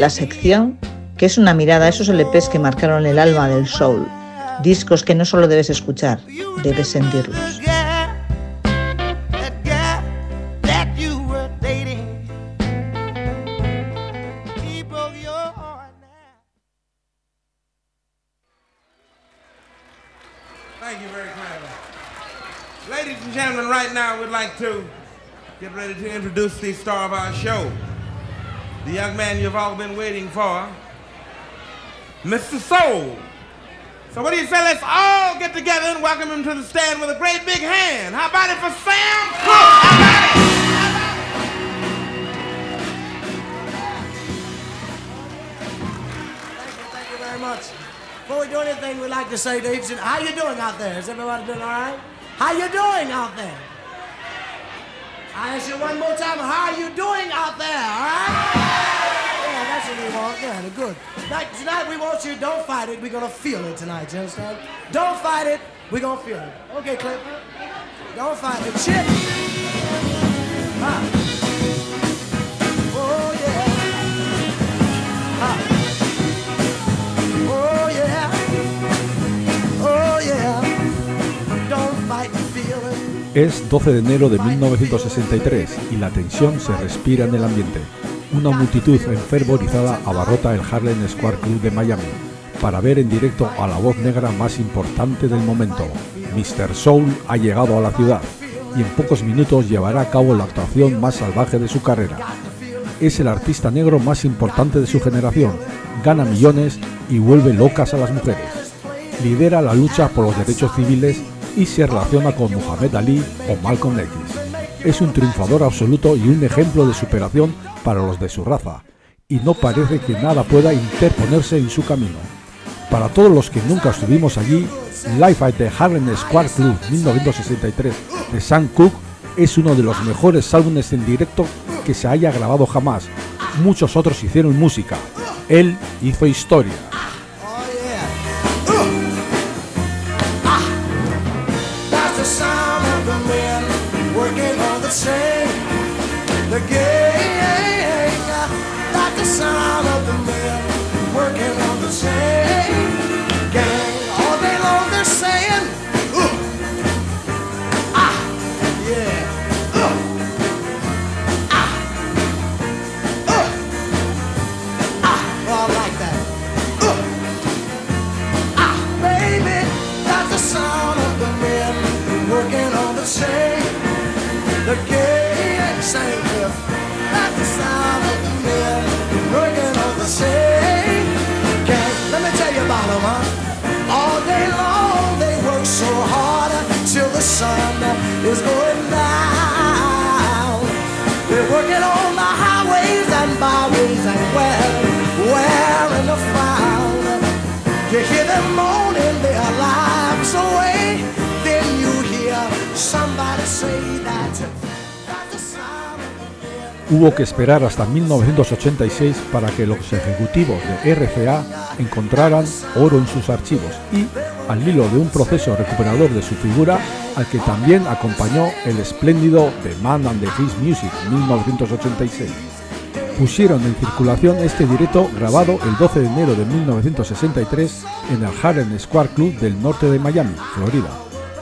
La sección que es una mirada a esos LPs que marcaron el alma del soul. Discos que no solo debes escuchar, debes sentirlos. Ladies and gentlemen, right now we'd like to get ready to introduce the star of our show. The young man you've all been waiting for, Mr. Soul. So what do you say, let's all get together and welcome him to the stand with a great big hand. How about it for Sam Cooke? How about it? Thank you very much. Before we do anything, we'd like to say to how you doing out there? Is everybody doing all right? How you doing out there? I ask you one more time, how are you doing out there? All right? That's what we want. Yeah, good. Tonight, tonight we want you. Don't fight it. We're gonna feel it tonight. You understand? Don't fight it. We're gonna feel it. Okay, Cliff. Don't fight it. Chip. Ah. Oh yeah. Ah. Oh yeah. Oh yeah. Don't fight the feeling. Es 12 de enero de 1963 y la tensión se respira en el ambiente. Una multitud enfervorizada abarrota el Harlem Square Club de Miami para ver en directo a la voz negra más importante del momento. Mr. Soul ha llegado a la ciudad y en pocos minutos llevará a cabo la actuación más salvaje de su carrera. Es el artista negro más importante de su generación, gana millones y vuelve locas a las mujeres. Lidera la lucha por los derechos civiles y se relaciona con Muhammad Ali o Malcolm X. Es un triunfador absoluto y un ejemplo de superación para los de su raza, y no parece que nada pueda interponerse en su camino. Para todos los que nunca estuvimos allí, Live at the Harlem Square Club 1963 de Sam Cooke es uno de los mejores álbumes en directo que se haya grabado jamás. Muchos otros hicieron música. Él hizo historia. Sun is going down. They're working on the highways and byways and where, where in the found. You hear them moaning their lives away. Then you hear somebody say that. Hubo que esperar hasta 1986 para que los ejecutivos de RCA encontraran oro en sus archivos y, al hilo de un proceso recuperador de su figura, al que también acompañó el espléndido The Man and the His Music 1986. Pusieron en circulación este directo grabado el 12 de enero de 1963 en el Harlem Square Club del norte de Miami, Florida.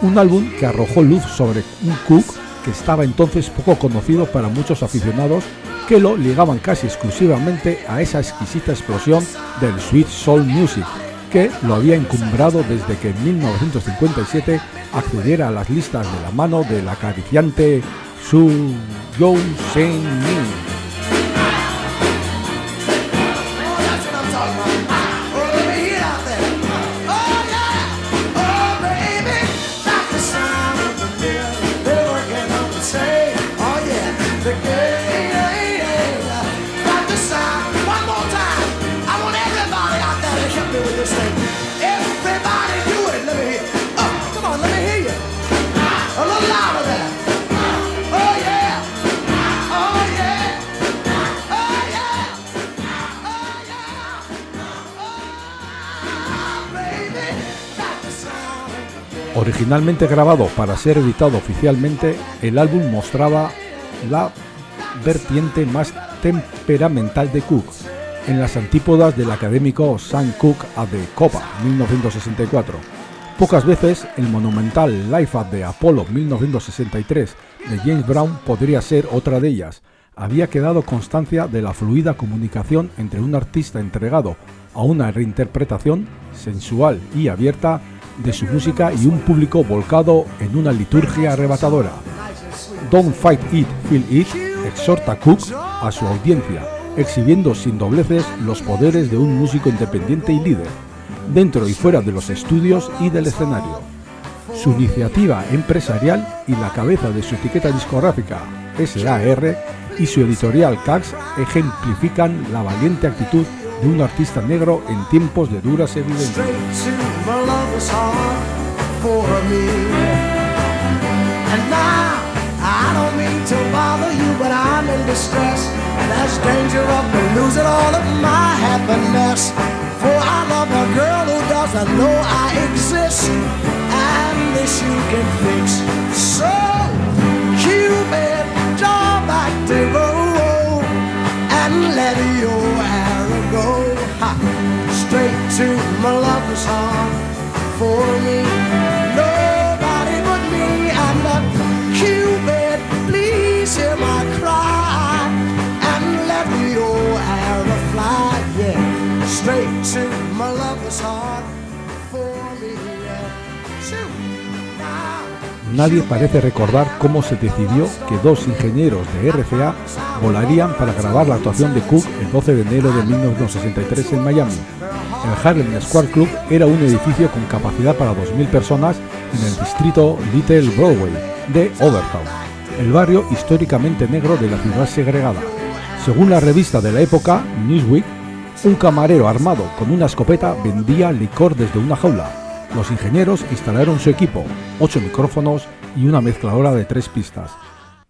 Un álbum que arrojó luz sobre un Cook que estaba entonces poco conocido para muchos aficionados que lo ligaban casi exclusivamente a esa exquisita explosión del Sweet Soul Music, que lo había encumbrado desde que en 1957 accediera a las listas de la mano del acariciante Su Yo Sen Min. Originalmente grabado para ser editado oficialmente, el álbum mostraba la vertiente más temperamental de Cook, en las antípodas del académico Sam Cooke at the Copa 1964. Pocas veces el monumental Life at the Apollo 1963 de James Brown podría ser otra de ellas. Había quedado constancia de la fluida comunicación entre un artista entregado a una reinterpretación sensual y abierta de su música y un público volcado en una liturgia arrebatadora. Don't Fight It, Feel It exhorta a Cook a su audiencia, exhibiendo sin dobleces los poderes de un músico independiente y líder, dentro y fuera de los estudios y del escenario. Su iniciativa empresarial y la cabeza de su etiqueta discográfica, SAR, y su editorial Cax ejemplifican la valiente actitud de un artista negro en tiempos de duras evidencias. Cupid, draw back the bow and let your. Straight to my lover's heart for me. Nobody but me and uh, Cupid, please hear my cry and let your arrow fly, yeah, straight to my lover's heart for me. Yeah. Shoot. Nadie parece recordar cómo se decidió que dos ingenieros de RCA volarían para grabar la actuación de Cook el 12 de enero de 1963 en Miami. El Harlem Square Club era un edificio con capacidad para 2.000 personas en el distrito Little Broadway de Overtown, el barrio históricamente negro de la ciudad segregada. Según la revista de la época, Newsweek, un camarero armado con una escopeta vendía licor desde una jaula. Los ingenieros instalaron su equipo, ocho micrófonos y una mezcladora de tres pistas.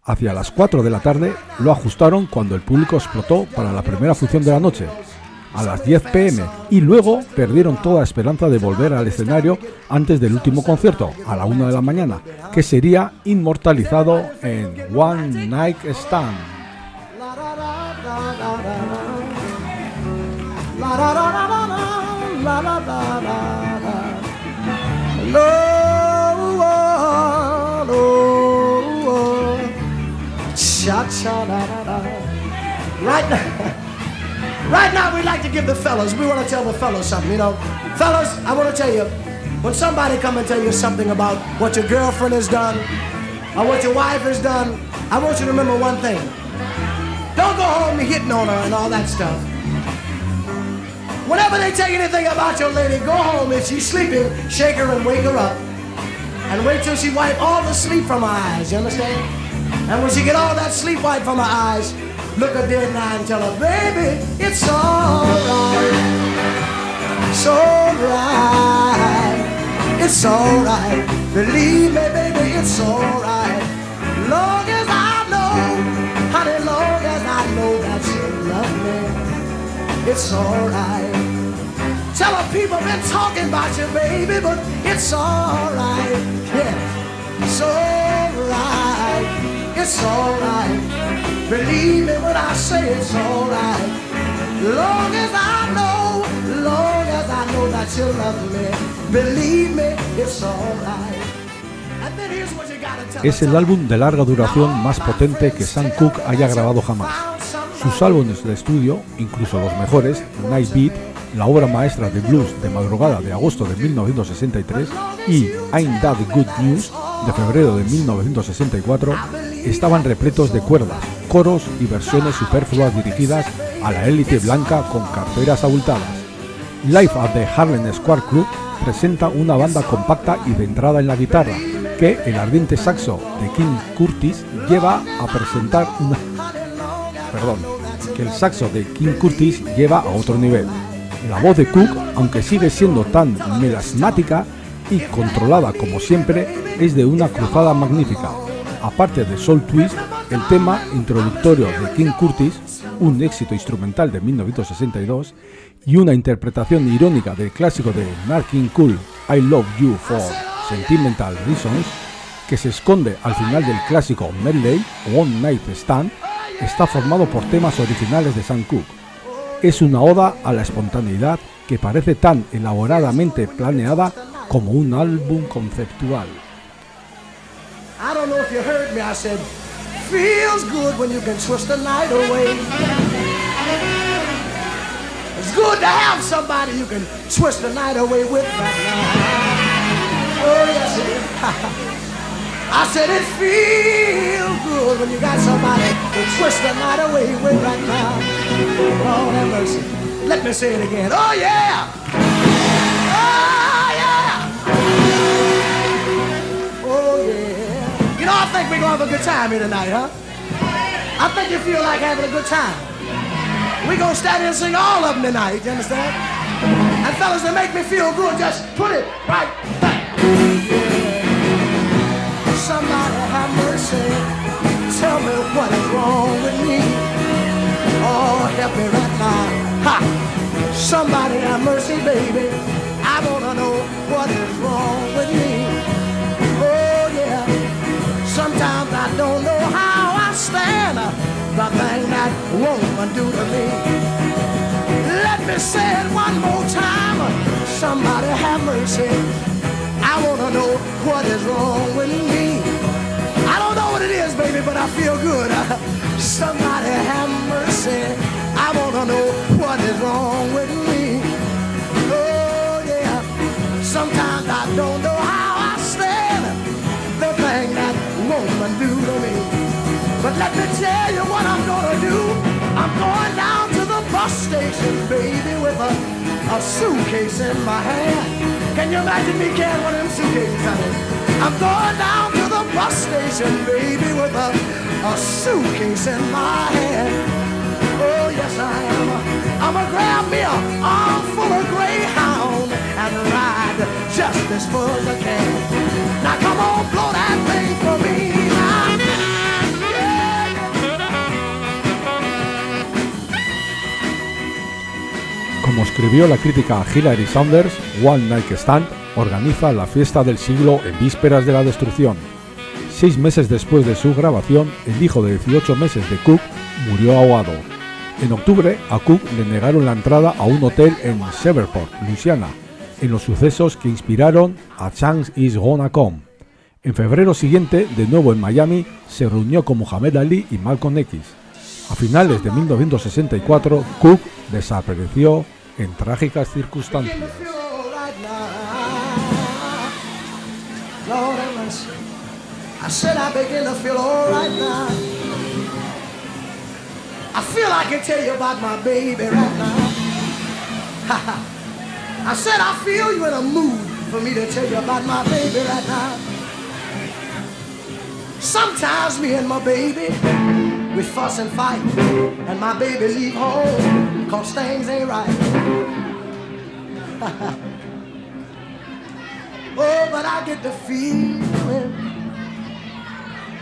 Hacia las 4 de la tarde lo ajustaron cuando el público explotó para la primera función de la noche, a las 10 pm, y luego perdieron toda esperanza de volver al escenario antes del último concierto, a la 1 de la mañana, que sería inmortalizado en One Night Stand. Oh, no, oh. cha cha da da da. Right now, [laughs] right now we'd like to give the fellas. We want to tell the fellas something. You know, fellas, I want to tell you, when somebody come and tell you something about what your girlfriend has done or what your wife has done, I want you to remember one thing. Don't go home hitting on her and all that stuff. Whenever they you anything about your lady, go home. If she's sleeping, shake her and wake her up. And wait till she wipe all the sleep from her eyes, you understand? And when she get all that sleep wiped from her eyes, look her dead in eye and tell her, baby, it's alright. It's alright. It's alright. Believe me, baby, it's alright. Long it's alright. Tell her people been talking about you, baby, but it's alright. Yeah, it's it's alright. Believe me when I say it's alright. Long as I know, long as I know that you love me, believe me, it's alright. And then here's what you gotta tell Es el álbum de larga duración más potente que Sam Cooke haya grabado jamás. Sus álbumes de estudio, incluso los mejores, Night Beat, la obra maestra de blues de madrugada de agosto de 1963 y Ain't That Good News de febrero de 1964, estaban repletos de cuerdas, coros y versiones superfluas dirigidas a la élite blanca con carteras abultadas. Live at the Harlem Square Club presenta una banda compacta y centrada en la guitarra, que el ardiente saxo de King Curtis lleva a presentar una... Perdón, que el saxo de King Curtis lleva a otro nivel. La voz de Cook, aunque sigue siendo tan melasmática y controlada como siempre, es de una cruzada magnífica. Aparte de Soul Twist, el tema introductorio de King Curtis, un éxito instrumental de 1962, y una interpretación irónica del clásico de Nat King Cole, I Love You for Sentimental Reasons, que se esconde al final del clásico Medley One Night Stand, está formado por temas originales de Sam Cooke. Es una oda a la espontaneidad que parece tan elaboradamente planeada como un álbum conceptual. I don't know if you heard me. I said, feels good when you can twist the night away. It's good to have somebody you can twist the night away with right now. Oh, yes, it is. [laughs] I said, it feels good when you got somebody to twist the night away with right now. Lord have mercy. Let me say it again. Oh, yeah. Oh, yeah. Oh, yeah. You know, I think we're going to have a good time here tonight, huh? I think you feel like having a good time. We're going to stand here and sing all of them tonight, you understand? And fellas, to make me feel good, just put it right back. Somebody have mercy. Tell me what is wrong with me. Oh, help me right now. Ha! Somebody have mercy, baby. I want to know what is wrong with me. Oh, yeah. Sometimes I don't know how I stand the thing that woman do to me. Let me say it one more time. Somebody have mercy. I want to know what is wrong with me. I don't know what it is, baby, but I feel good. [laughs] Somebody have mercy. I want to know what is wrong with me. Oh, yeah. Sometimes I don't know how I stand the thing that woman do to me. But let me tell you what I'm gonna do. I'm going down to the bus station, baby, with a, a suitcase in my hand. Can you imagine me carrying one of them suitcases, honey? I'm going down to the bus station, baby, with a, a suitcase in my hand. Oh, yes, I am. I'm gonna grab me a armful of Greyhound and ride just as full as I can. Escribió la crítica Hilary Saunders, One Night Stand organiza la fiesta del siglo en vísperas de la destrucción. Seis meses después de su grabación, el hijo de 18 meses de Cook murió ahogado. En octubre, a Cook le negaron la entrada a un hotel en Shreveport, Louisiana, en los sucesos que inspiraron a Chance Is Gonna Come. En febrero siguiente, de nuevo en Miami, se reunió con Muhammad Ali y Malcolm X. A finales de 1964, Cook desapareció en trágicas circunstancias. Lord have mercy. I said I begin to feel all right now. I feel I can tell you about my baby right now. I said I feel you in a mood for me to tell you about my baby right now. Sometimes me and my baby, we fuss and fight, and my baby leave home, cause things ain't right. [laughs] Oh, but I get the feeling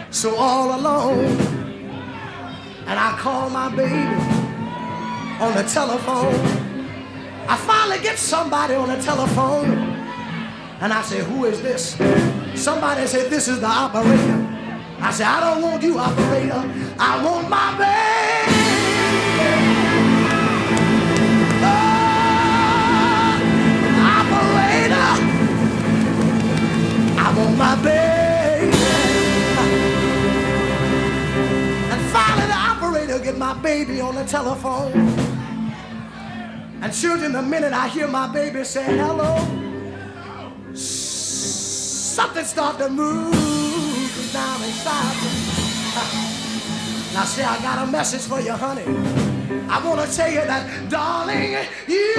so all alone. And I call my baby on the telephone. I finally get somebody on the telephone. And I say, Who is this? Somebody said, This is the operator. I said, I don't want you, operator. I want my baby. Oh, ah, operator. I want my baby. And finally, the operator get my baby on the telephone. And children, the minute I hear my baby say hello, something start to move down inside. [laughs] Now, say I got a message for you, honey. I want to tell you that, darling, you.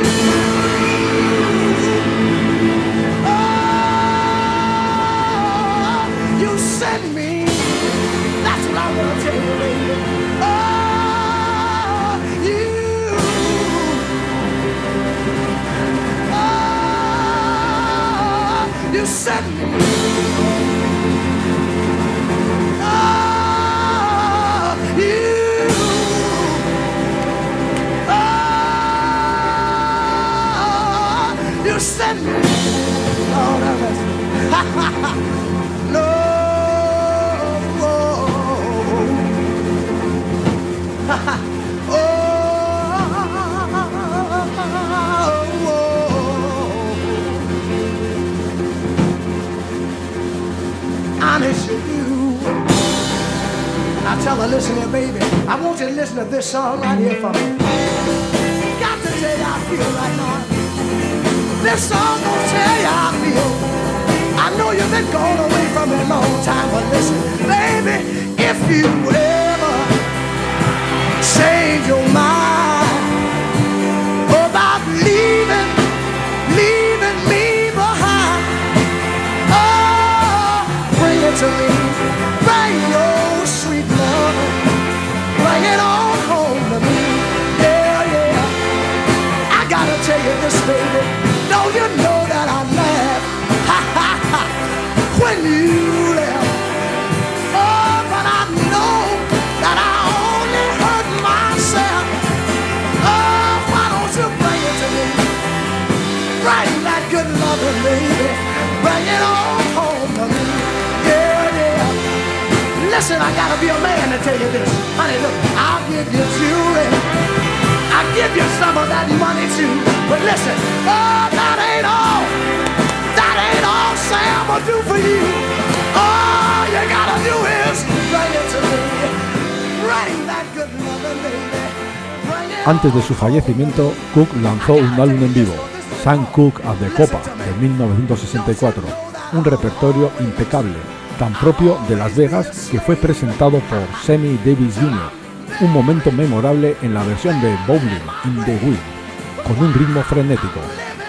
Oh, sent me. That's what I want to tell you. Oh, you. Oh, you sent me. You. Lord you. I tell her, listen here, baby. I want you to listen to this song right here for me. Got to you I feel right now. This song gonna tell you how I feel. I know you've been gone away from me a long time, but listen, baby, if you ever change your mind about leaving, leaving me behind, oh, bring it to me. Bring your sweet love. Bring it on home to me. Yeah, yeah. I gotta tell you this, baby. You know that I laughed? Ha ha ha. When you left. Oh, but I know that I only hurt myself. Oh, why don't you bring it to me? Bring that good loving, baby. Bring it all home to me. Yeah, yeah. Listen, I gotta be a man to tell you this. Honey, look, I'll give you jewelry. I'll give you some of that money too. But listen, oh, that ain't all. That ain't all Sam will do for you. All you gotta do is bring it to me. Bring that good loving, baby. Antes de su fallecimiento, Cook lanzó un álbum en vivo, Sam Cook at the Copa, de 1964, un repertorio impecable, tan propio de Las Vegas que fue presentado por Sammy Davis Jr., un momento memorable en la versión de Bowling in the Wind, con un ritmo frenético.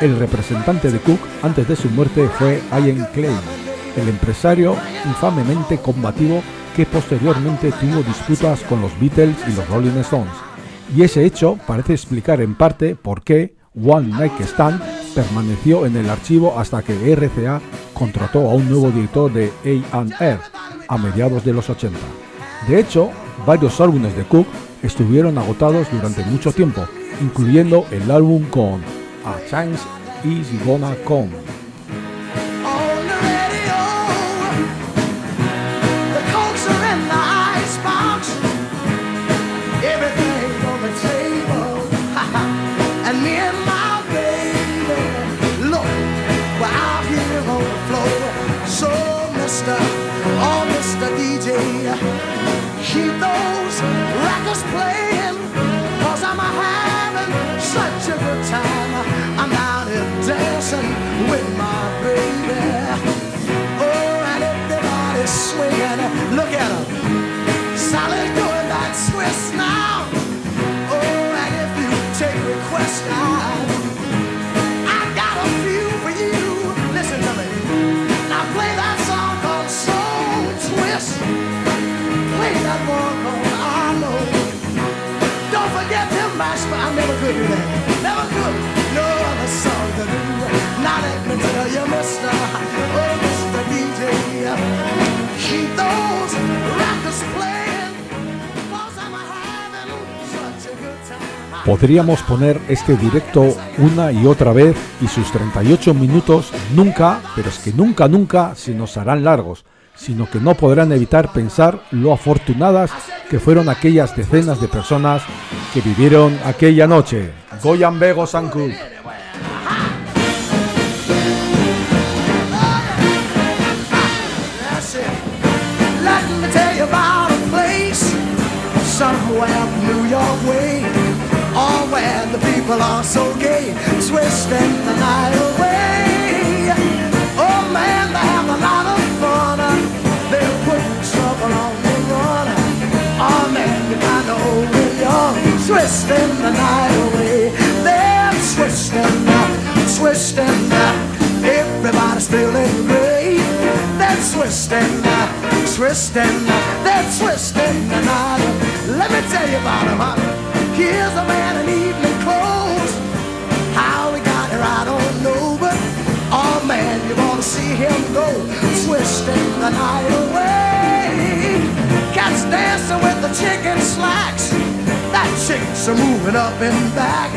El representante de Cook antes de su muerte fue Ian Klein, el empresario infamemente combativo que posteriormente tuvo disputas con los Beatles y los Rolling Stones. Y ese hecho parece explicar en parte por qué One Night Stand permaneció en el archivo hasta que RCA contrató a un nuevo director de A&R a mediados de los 80. De hecho, varios álbumes de Cook estuvieron agotados durante mucho tiempo, incluyendo el álbum con A Chance Is Gonna Come. Podríamos poner este directo una y otra vez y sus 38 minutos nunca, pero es que nunca, nunca se nos harán largos, sino que no podrán evitar pensar lo afortunadas que fueron aquellas decenas de personas que vivieron aquella noche. Goyan Bego somewhere New York way, or where the people are so gay, twisting the night away. Oh man, they have a lot of fun. They put trouble on the run. Oh man, you kinda old and young, twisting the night away. They're twisting up, twisting up. Everybody's feeling great. They're twisting up, twisting up. They're twisting the night away. Let me tell you about him. Here's a man in evening clothes. How he got here, I don't know, but oh man, you wanna see him go, twisting the night away. Cats dancing with the chicken slacks. That chicks are moving up and back.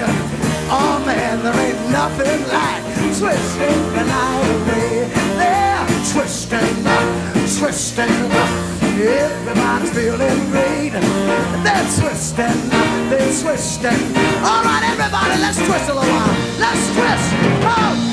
Oh man, there ain't nothing like twisting the night away. They're twisting, twisting. Everybody's feeling great. They're twisting, they're twisting. All right, everybody, let's twist a little while. Let's twist. Oh.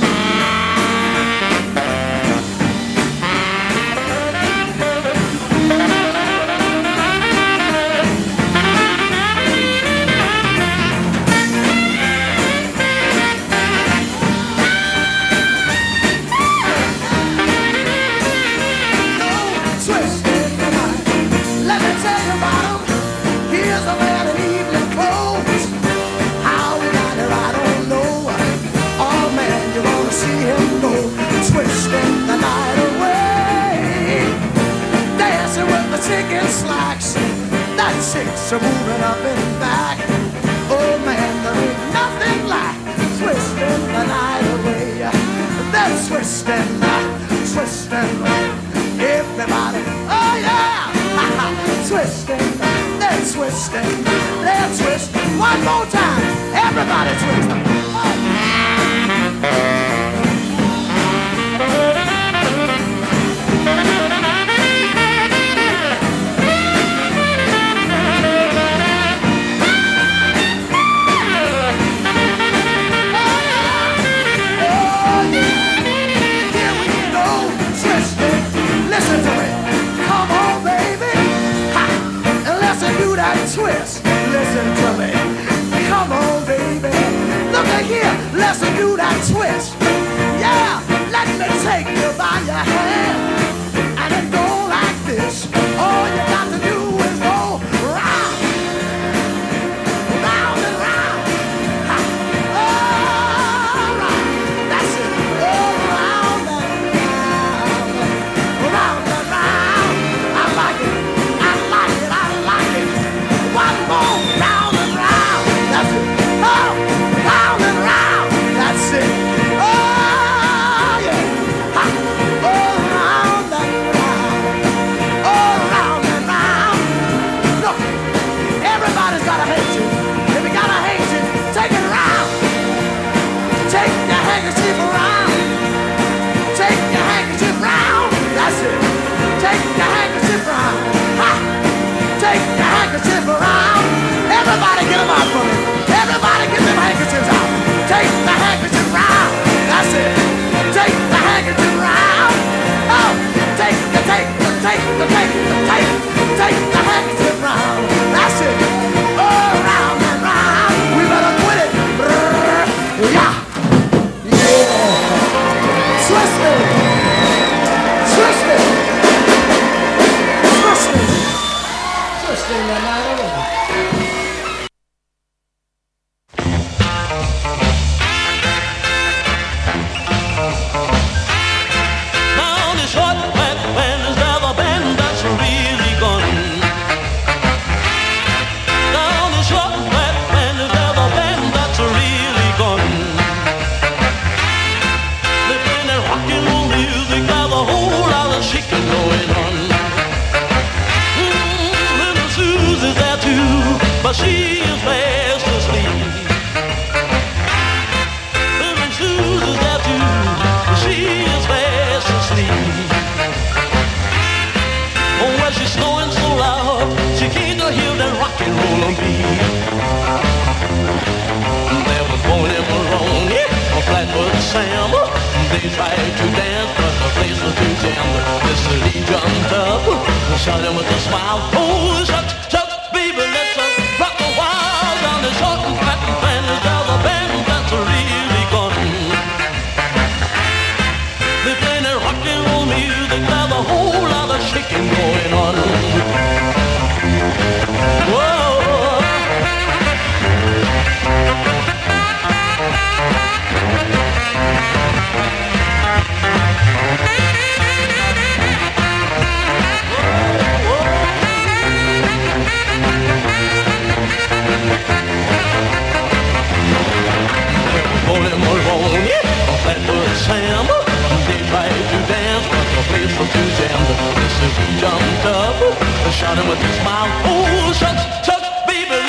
Him with a smile. Oh, jumped up, him with a smile. Shucks, shucks, baby,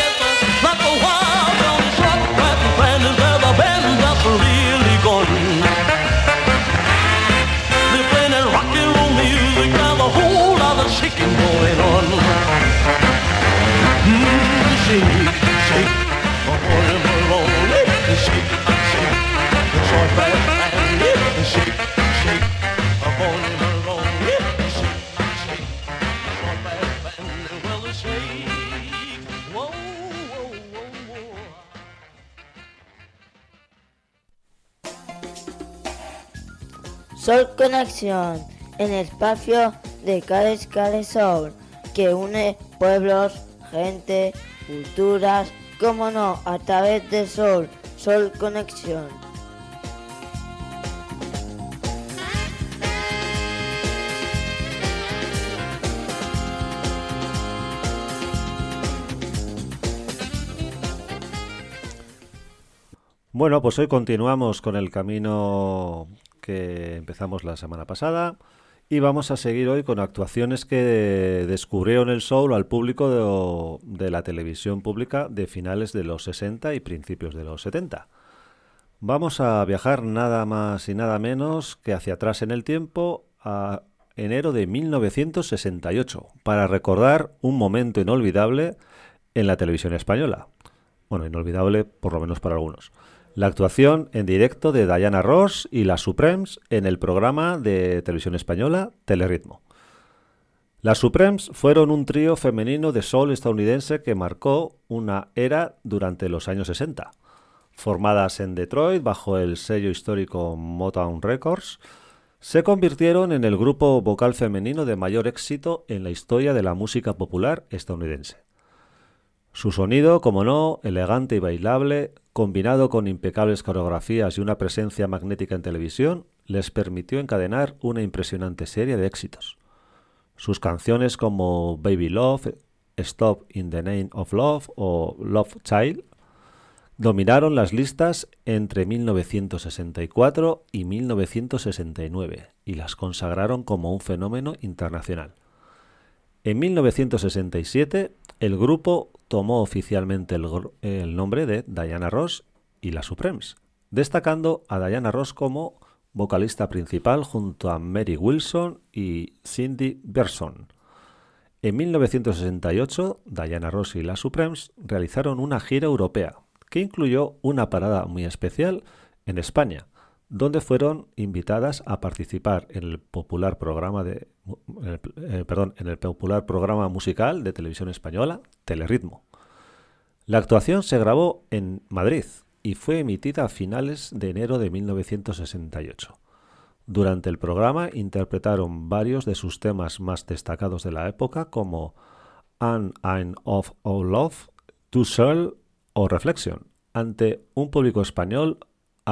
and that's really gone. They playing rock and roll music, whole lot shaking going on. Mm, shake, shake, Conexión, el espacio de Cales Cales Soul, que une pueblos, gente, culturas, como no, a través del sol, Sol Conexión. Bueno, pues hoy continuamos con el camino que empezamos la semana pasada y vamos a seguir hoy con actuaciones que descubrieron el soul al público de, de la televisión pública de finales de los 60 y principios de los 70. Vamos a viajar nada más y nada menos que hacia atrás en el tiempo a enero de 1968 para recordar un momento inolvidable en la televisión española. Bueno, inolvidable por lo menos para algunos. La actuación en directo de Diana Ross y las Supremes en el programa de televisión española Teleritmo. Las Supremes fueron un trío femenino de soul estadounidense que marcó una era durante los años 60. Formadas en Detroit bajo el sello histórico Motown Records, se convirtieron en el grupo vocal femenino de mayor éxito en la historia de la música popular estadounidense. Su sonido, como no, elegante y bailable, combinado con impecables coreografías y una presencia magnética en televisión, les permitió encadenar una impresionante serie de éxitos. Sus canciones como Baby Love, Stop in the Name of Love o Love Child dominaron las listas entre 1964 y 1969 y las consagraron como un fenómeno internacional. En 1967, el grupo tomó oficialmente el, nombre de Diana Ross y las Supremes, destacando a Diana Ross como vocalista principal junto a Mary Wilson y Cindy Berson. En 1968, Diana Ross y las Supremes realizaron una gira europea que incluyó una parada muy especial en España, donde fueron invitadas a participar en el popular programa de el- eh, perdón, en el popular programa musical de televisión española Teleritmo. La actuación se grabó en Madrid y fue emitida a finales de enero de 1968. Durante el programa interpretaron varios de sus temas más destacados de la época como An I'm of All Love, To Soul o Reflection, ante un público español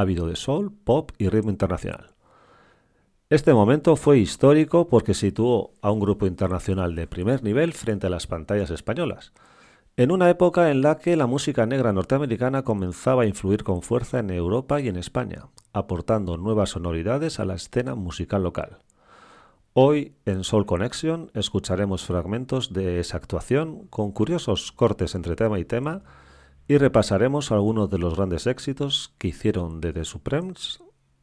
ávido de soul, pop y ritmo internacional. Este momento fue histórico porque situó a un grupo internacional de primer nivel frente a las pantallas españolas, en una época en la que la música negra norteamericana comenzaba a influir con fuerza en Europa y en España, aportando nuevas sonoridades a la escena musical local. Hoy en Soul Connection escucharemos fragmentos de esa actuación con curiosos cortes entre tema y tema y repasaremos algunos de los grandes éxitos que hicieron de The Supremes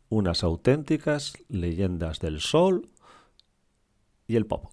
unas auténticas leyendas del soul y el pop.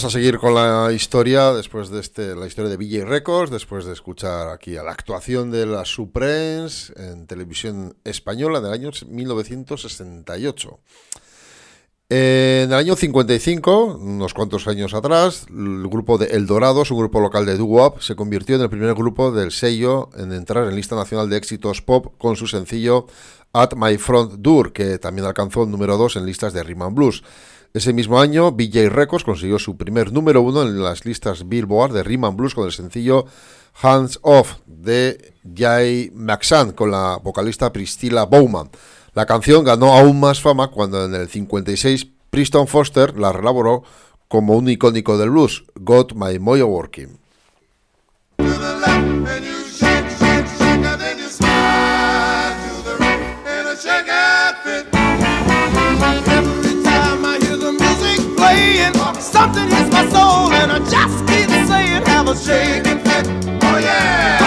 Vamos a seguir con la historia después de este, la historia de VJ Records, después de escuchar aquí a la actuación de las Supremes en televisión española en el año 1968. En el año 55, unos cuantos años atrás, el grupo de El Dorado, un grupo local de doo-wop, se convirtió en el primer grupo del sello en entrar en lista nacional de éxitos pop con su sencillo At My Front Door, que también alcanzó el número 2 en listas de Rhythm and Blues. Ese mismo año, BJ Records consiguió su primer número 1 en las listas Billboard de Rhythm and Blues con el sencillo Hands Off de Jay Maxan con la vocalista Priscilla Bowman. La canción ganó aún más fama cuando en el 56 Preston Foster la relaboró como un icónico del blues, Got My Mojo Working. Something hits my soul, and I just keep saying, "Have a shaking fit." Oh yeah,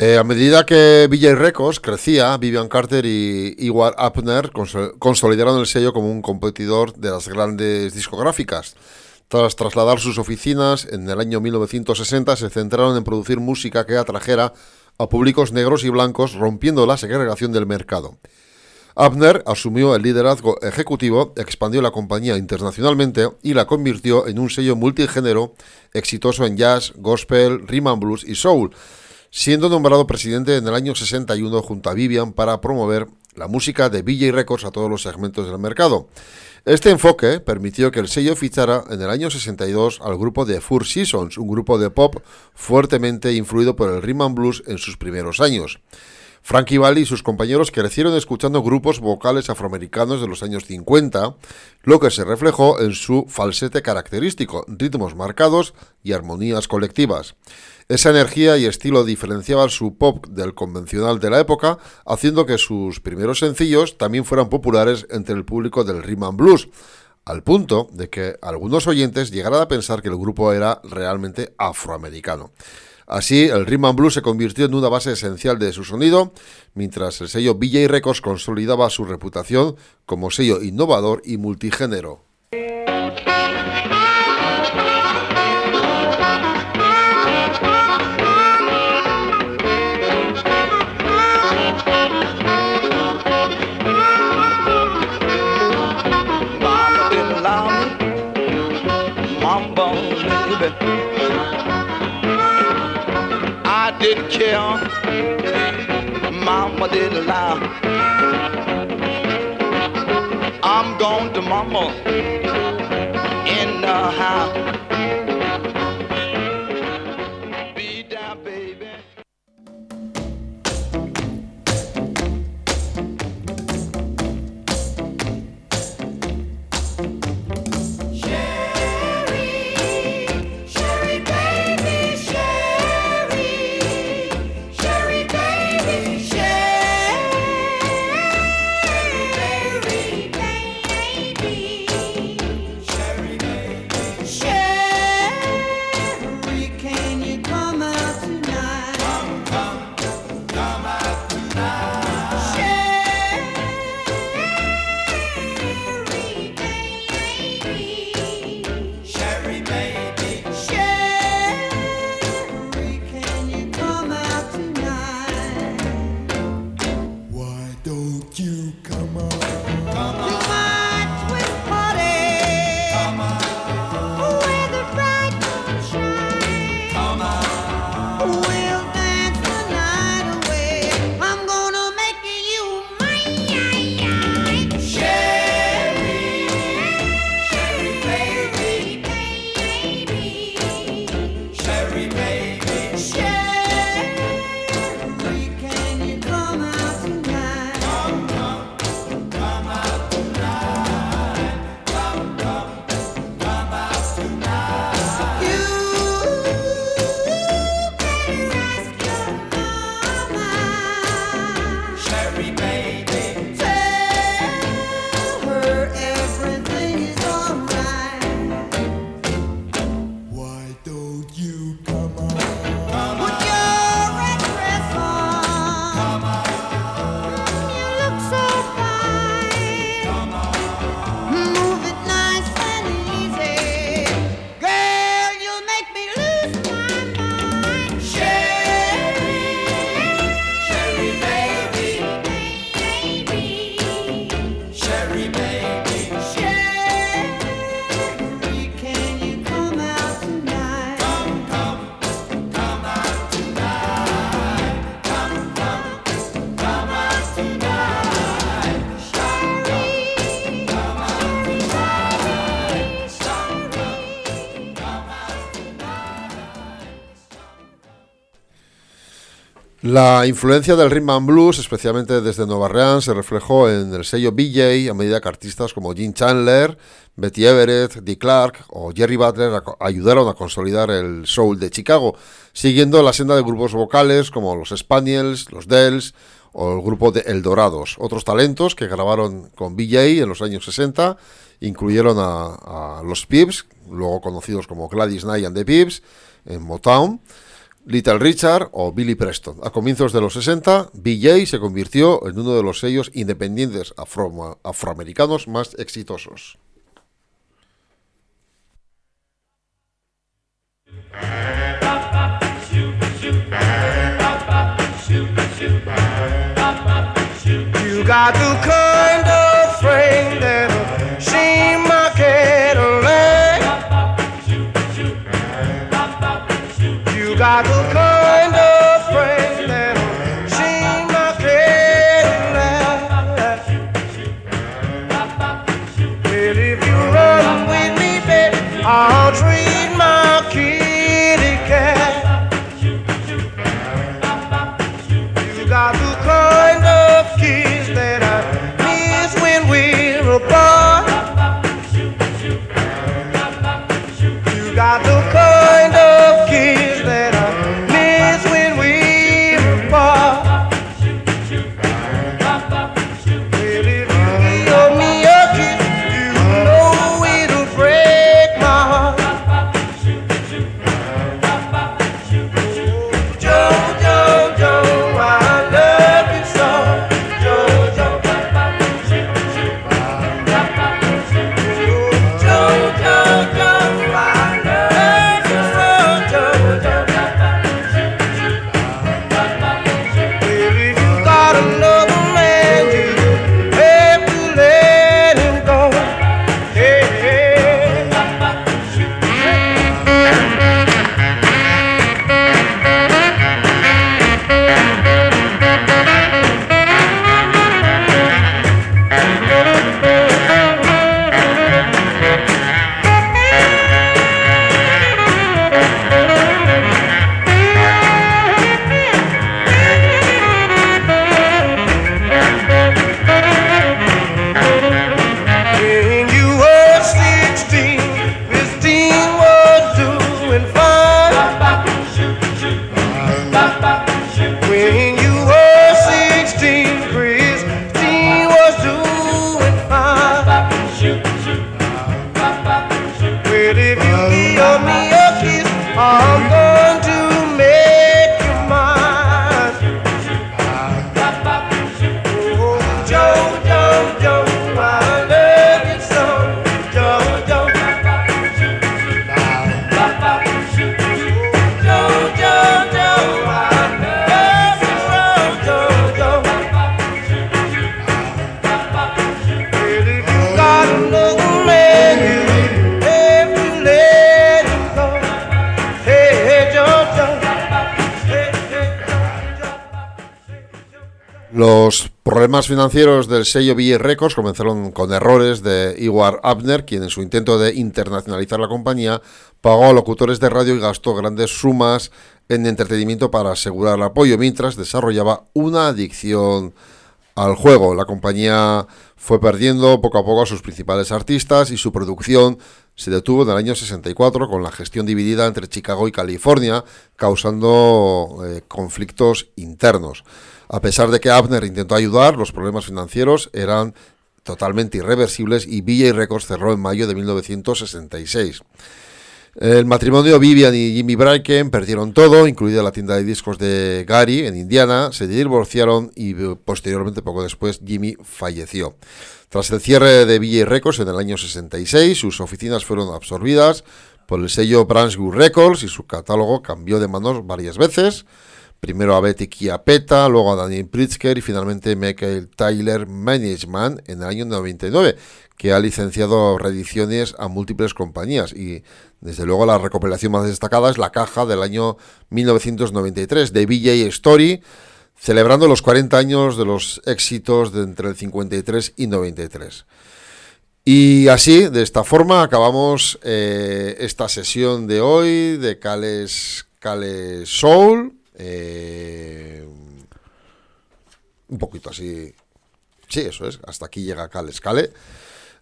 Eh, a medida que VJ Records crecía, Vivian Carter y Iwar Apner conso- consolidaron el sello como un competidor de las grandes discográficas. Tras trasladar sus oficinas, en el año 1960 se centraron en producir música que atrajera a públicos negros y blancos, rompiendo la segregación del mercado. Abner asumió el liderazgo ejecutivo, expandió la compañía internacionalmente y la convirtió en un sello multigénero exitoso en jazz, gospel, rhythm and blues y soul, siendo nombrado presidente en el año 61 junto a Vivian para promover la música de VJ Records a todos los segmentos del mercado. Este enfoque permitió que el sello fichara en el año 62 al grupo de Four Seasons, un grupo de pop fuertemente influido por el rhythm and blues en sus primeros años. Frankie Valli y sus compañeros crecieron escuchando grupos vocales afroamericanos de los años 50, lo que se reflejó en su falsete característico, ritmos marcados y armonías colectivas. Esa energía y estilo diferenciaban su pop del convencional de la época, haciendo que sus primeros sencillos también fueran populares entre el público del rhythm and blues, al punto de que algunos oyentes llegaran a pensar que el grupo era realmente afroamericano. Así, el rhythm and blues se convirtió en una base esencial de su sonido, mientras el sello BJ Records consolidaba su reputación como sello innovador y multigénero. Care. Mama didn't allow. I'm going to mama in the house. La influencia del rhythm and blues, especialmente desde Nueva Orleans, se reflejó en el sello BJ a medida que artistas como Gene Chandler, Betty Everett, Dick Clark o Jerry Butler ayudaron a consolidar el soul de Chicago, siguiendo la senda de grupos vocales como los Spaniels, los Dells o el grupo de El Dorados. Otros talentos que grabaron con BJ en los años 60 incluyeron a, a los Pips, luego conocidos como Gladys Knight and the Pips, en Motown, Little Richard o Billy Preston. A comienzos de los 60, BJ se convirtió en uno de los sellos independientes afro- afroamericanos más exitosos. You problemas financieros del sello VJ Records comenzaron con errores de Iwar Abner, quien en su intento de internacionalizar la compañía pagó a locutores de radio y gastó grandes sumas en entretenimiento para asegurar el apoyo, mientras desarrollaba una adicción al juego. La compañía fue perdiendo poco a poco a sus principales artistas y su producción se detuvo en el año 64 con la gestión dividida entre Chicago y California, causando eh, conflictos internos. A pesar de que Abner intentó ayudar, los problemas financieros eran totalmente irreversibles y VJ Records cerró en mayo de 1966. El matrimonio Vivian y Jimmy Bracken perdieron todo, incluida la tienda de discos de Gary en Indiana, se divorciaron y eh, posteriormente, poco después, Jimmy falleció. Tras el cierre de VJ Records en el año 66, sus oficinas fueron absorbidas por el sello Brunswick Records y su catálogo cambió de manos varias veces. Primero a Betty Chiapetta, luego a Daniel Pritzker y finalmente Michael Tyler Management en el año 99, que ha licenciado reediciones a múltiples compañías. Y desde luego la recopilación más destacada es la caja del año 1993 de BJ Story, celebrando los 40 años de los éxitos de entre el 53 y 93. Y así, de esta forma, acabamos eh, esta sesión de hoy de Cales, Cales Soul. Eh, un poquito así. Sí, eso es. Hasta aquí llega Cales Cale.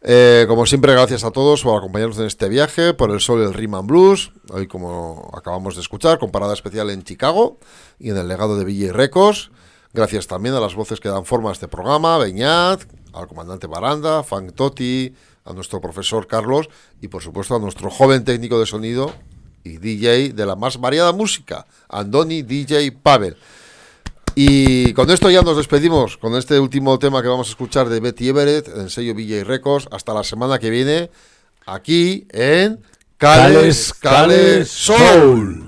Eh, como siempre, gracias a todos por acompañarnos en este viaje, por el sol y el and Blues. Hoy, como acabamos de escuchar, con parada especial en Chicago y en el legado de VJ Records. Gracias también a las voces que dan forma a este programa, Beñat, al comandante Baranda, Frank Totti, a nuestro profesor Carlos y, por supuesto, a nuestro joven técnico de sonido y DJ de la más variada música, Andoni DJ Pavel. Y con esto ya nos despedimos, con este último tema que vamos a escuchar de Betty Everett, en sello VJ Records. Hasta la semana que viene, aquí en Cales, Cales Soul.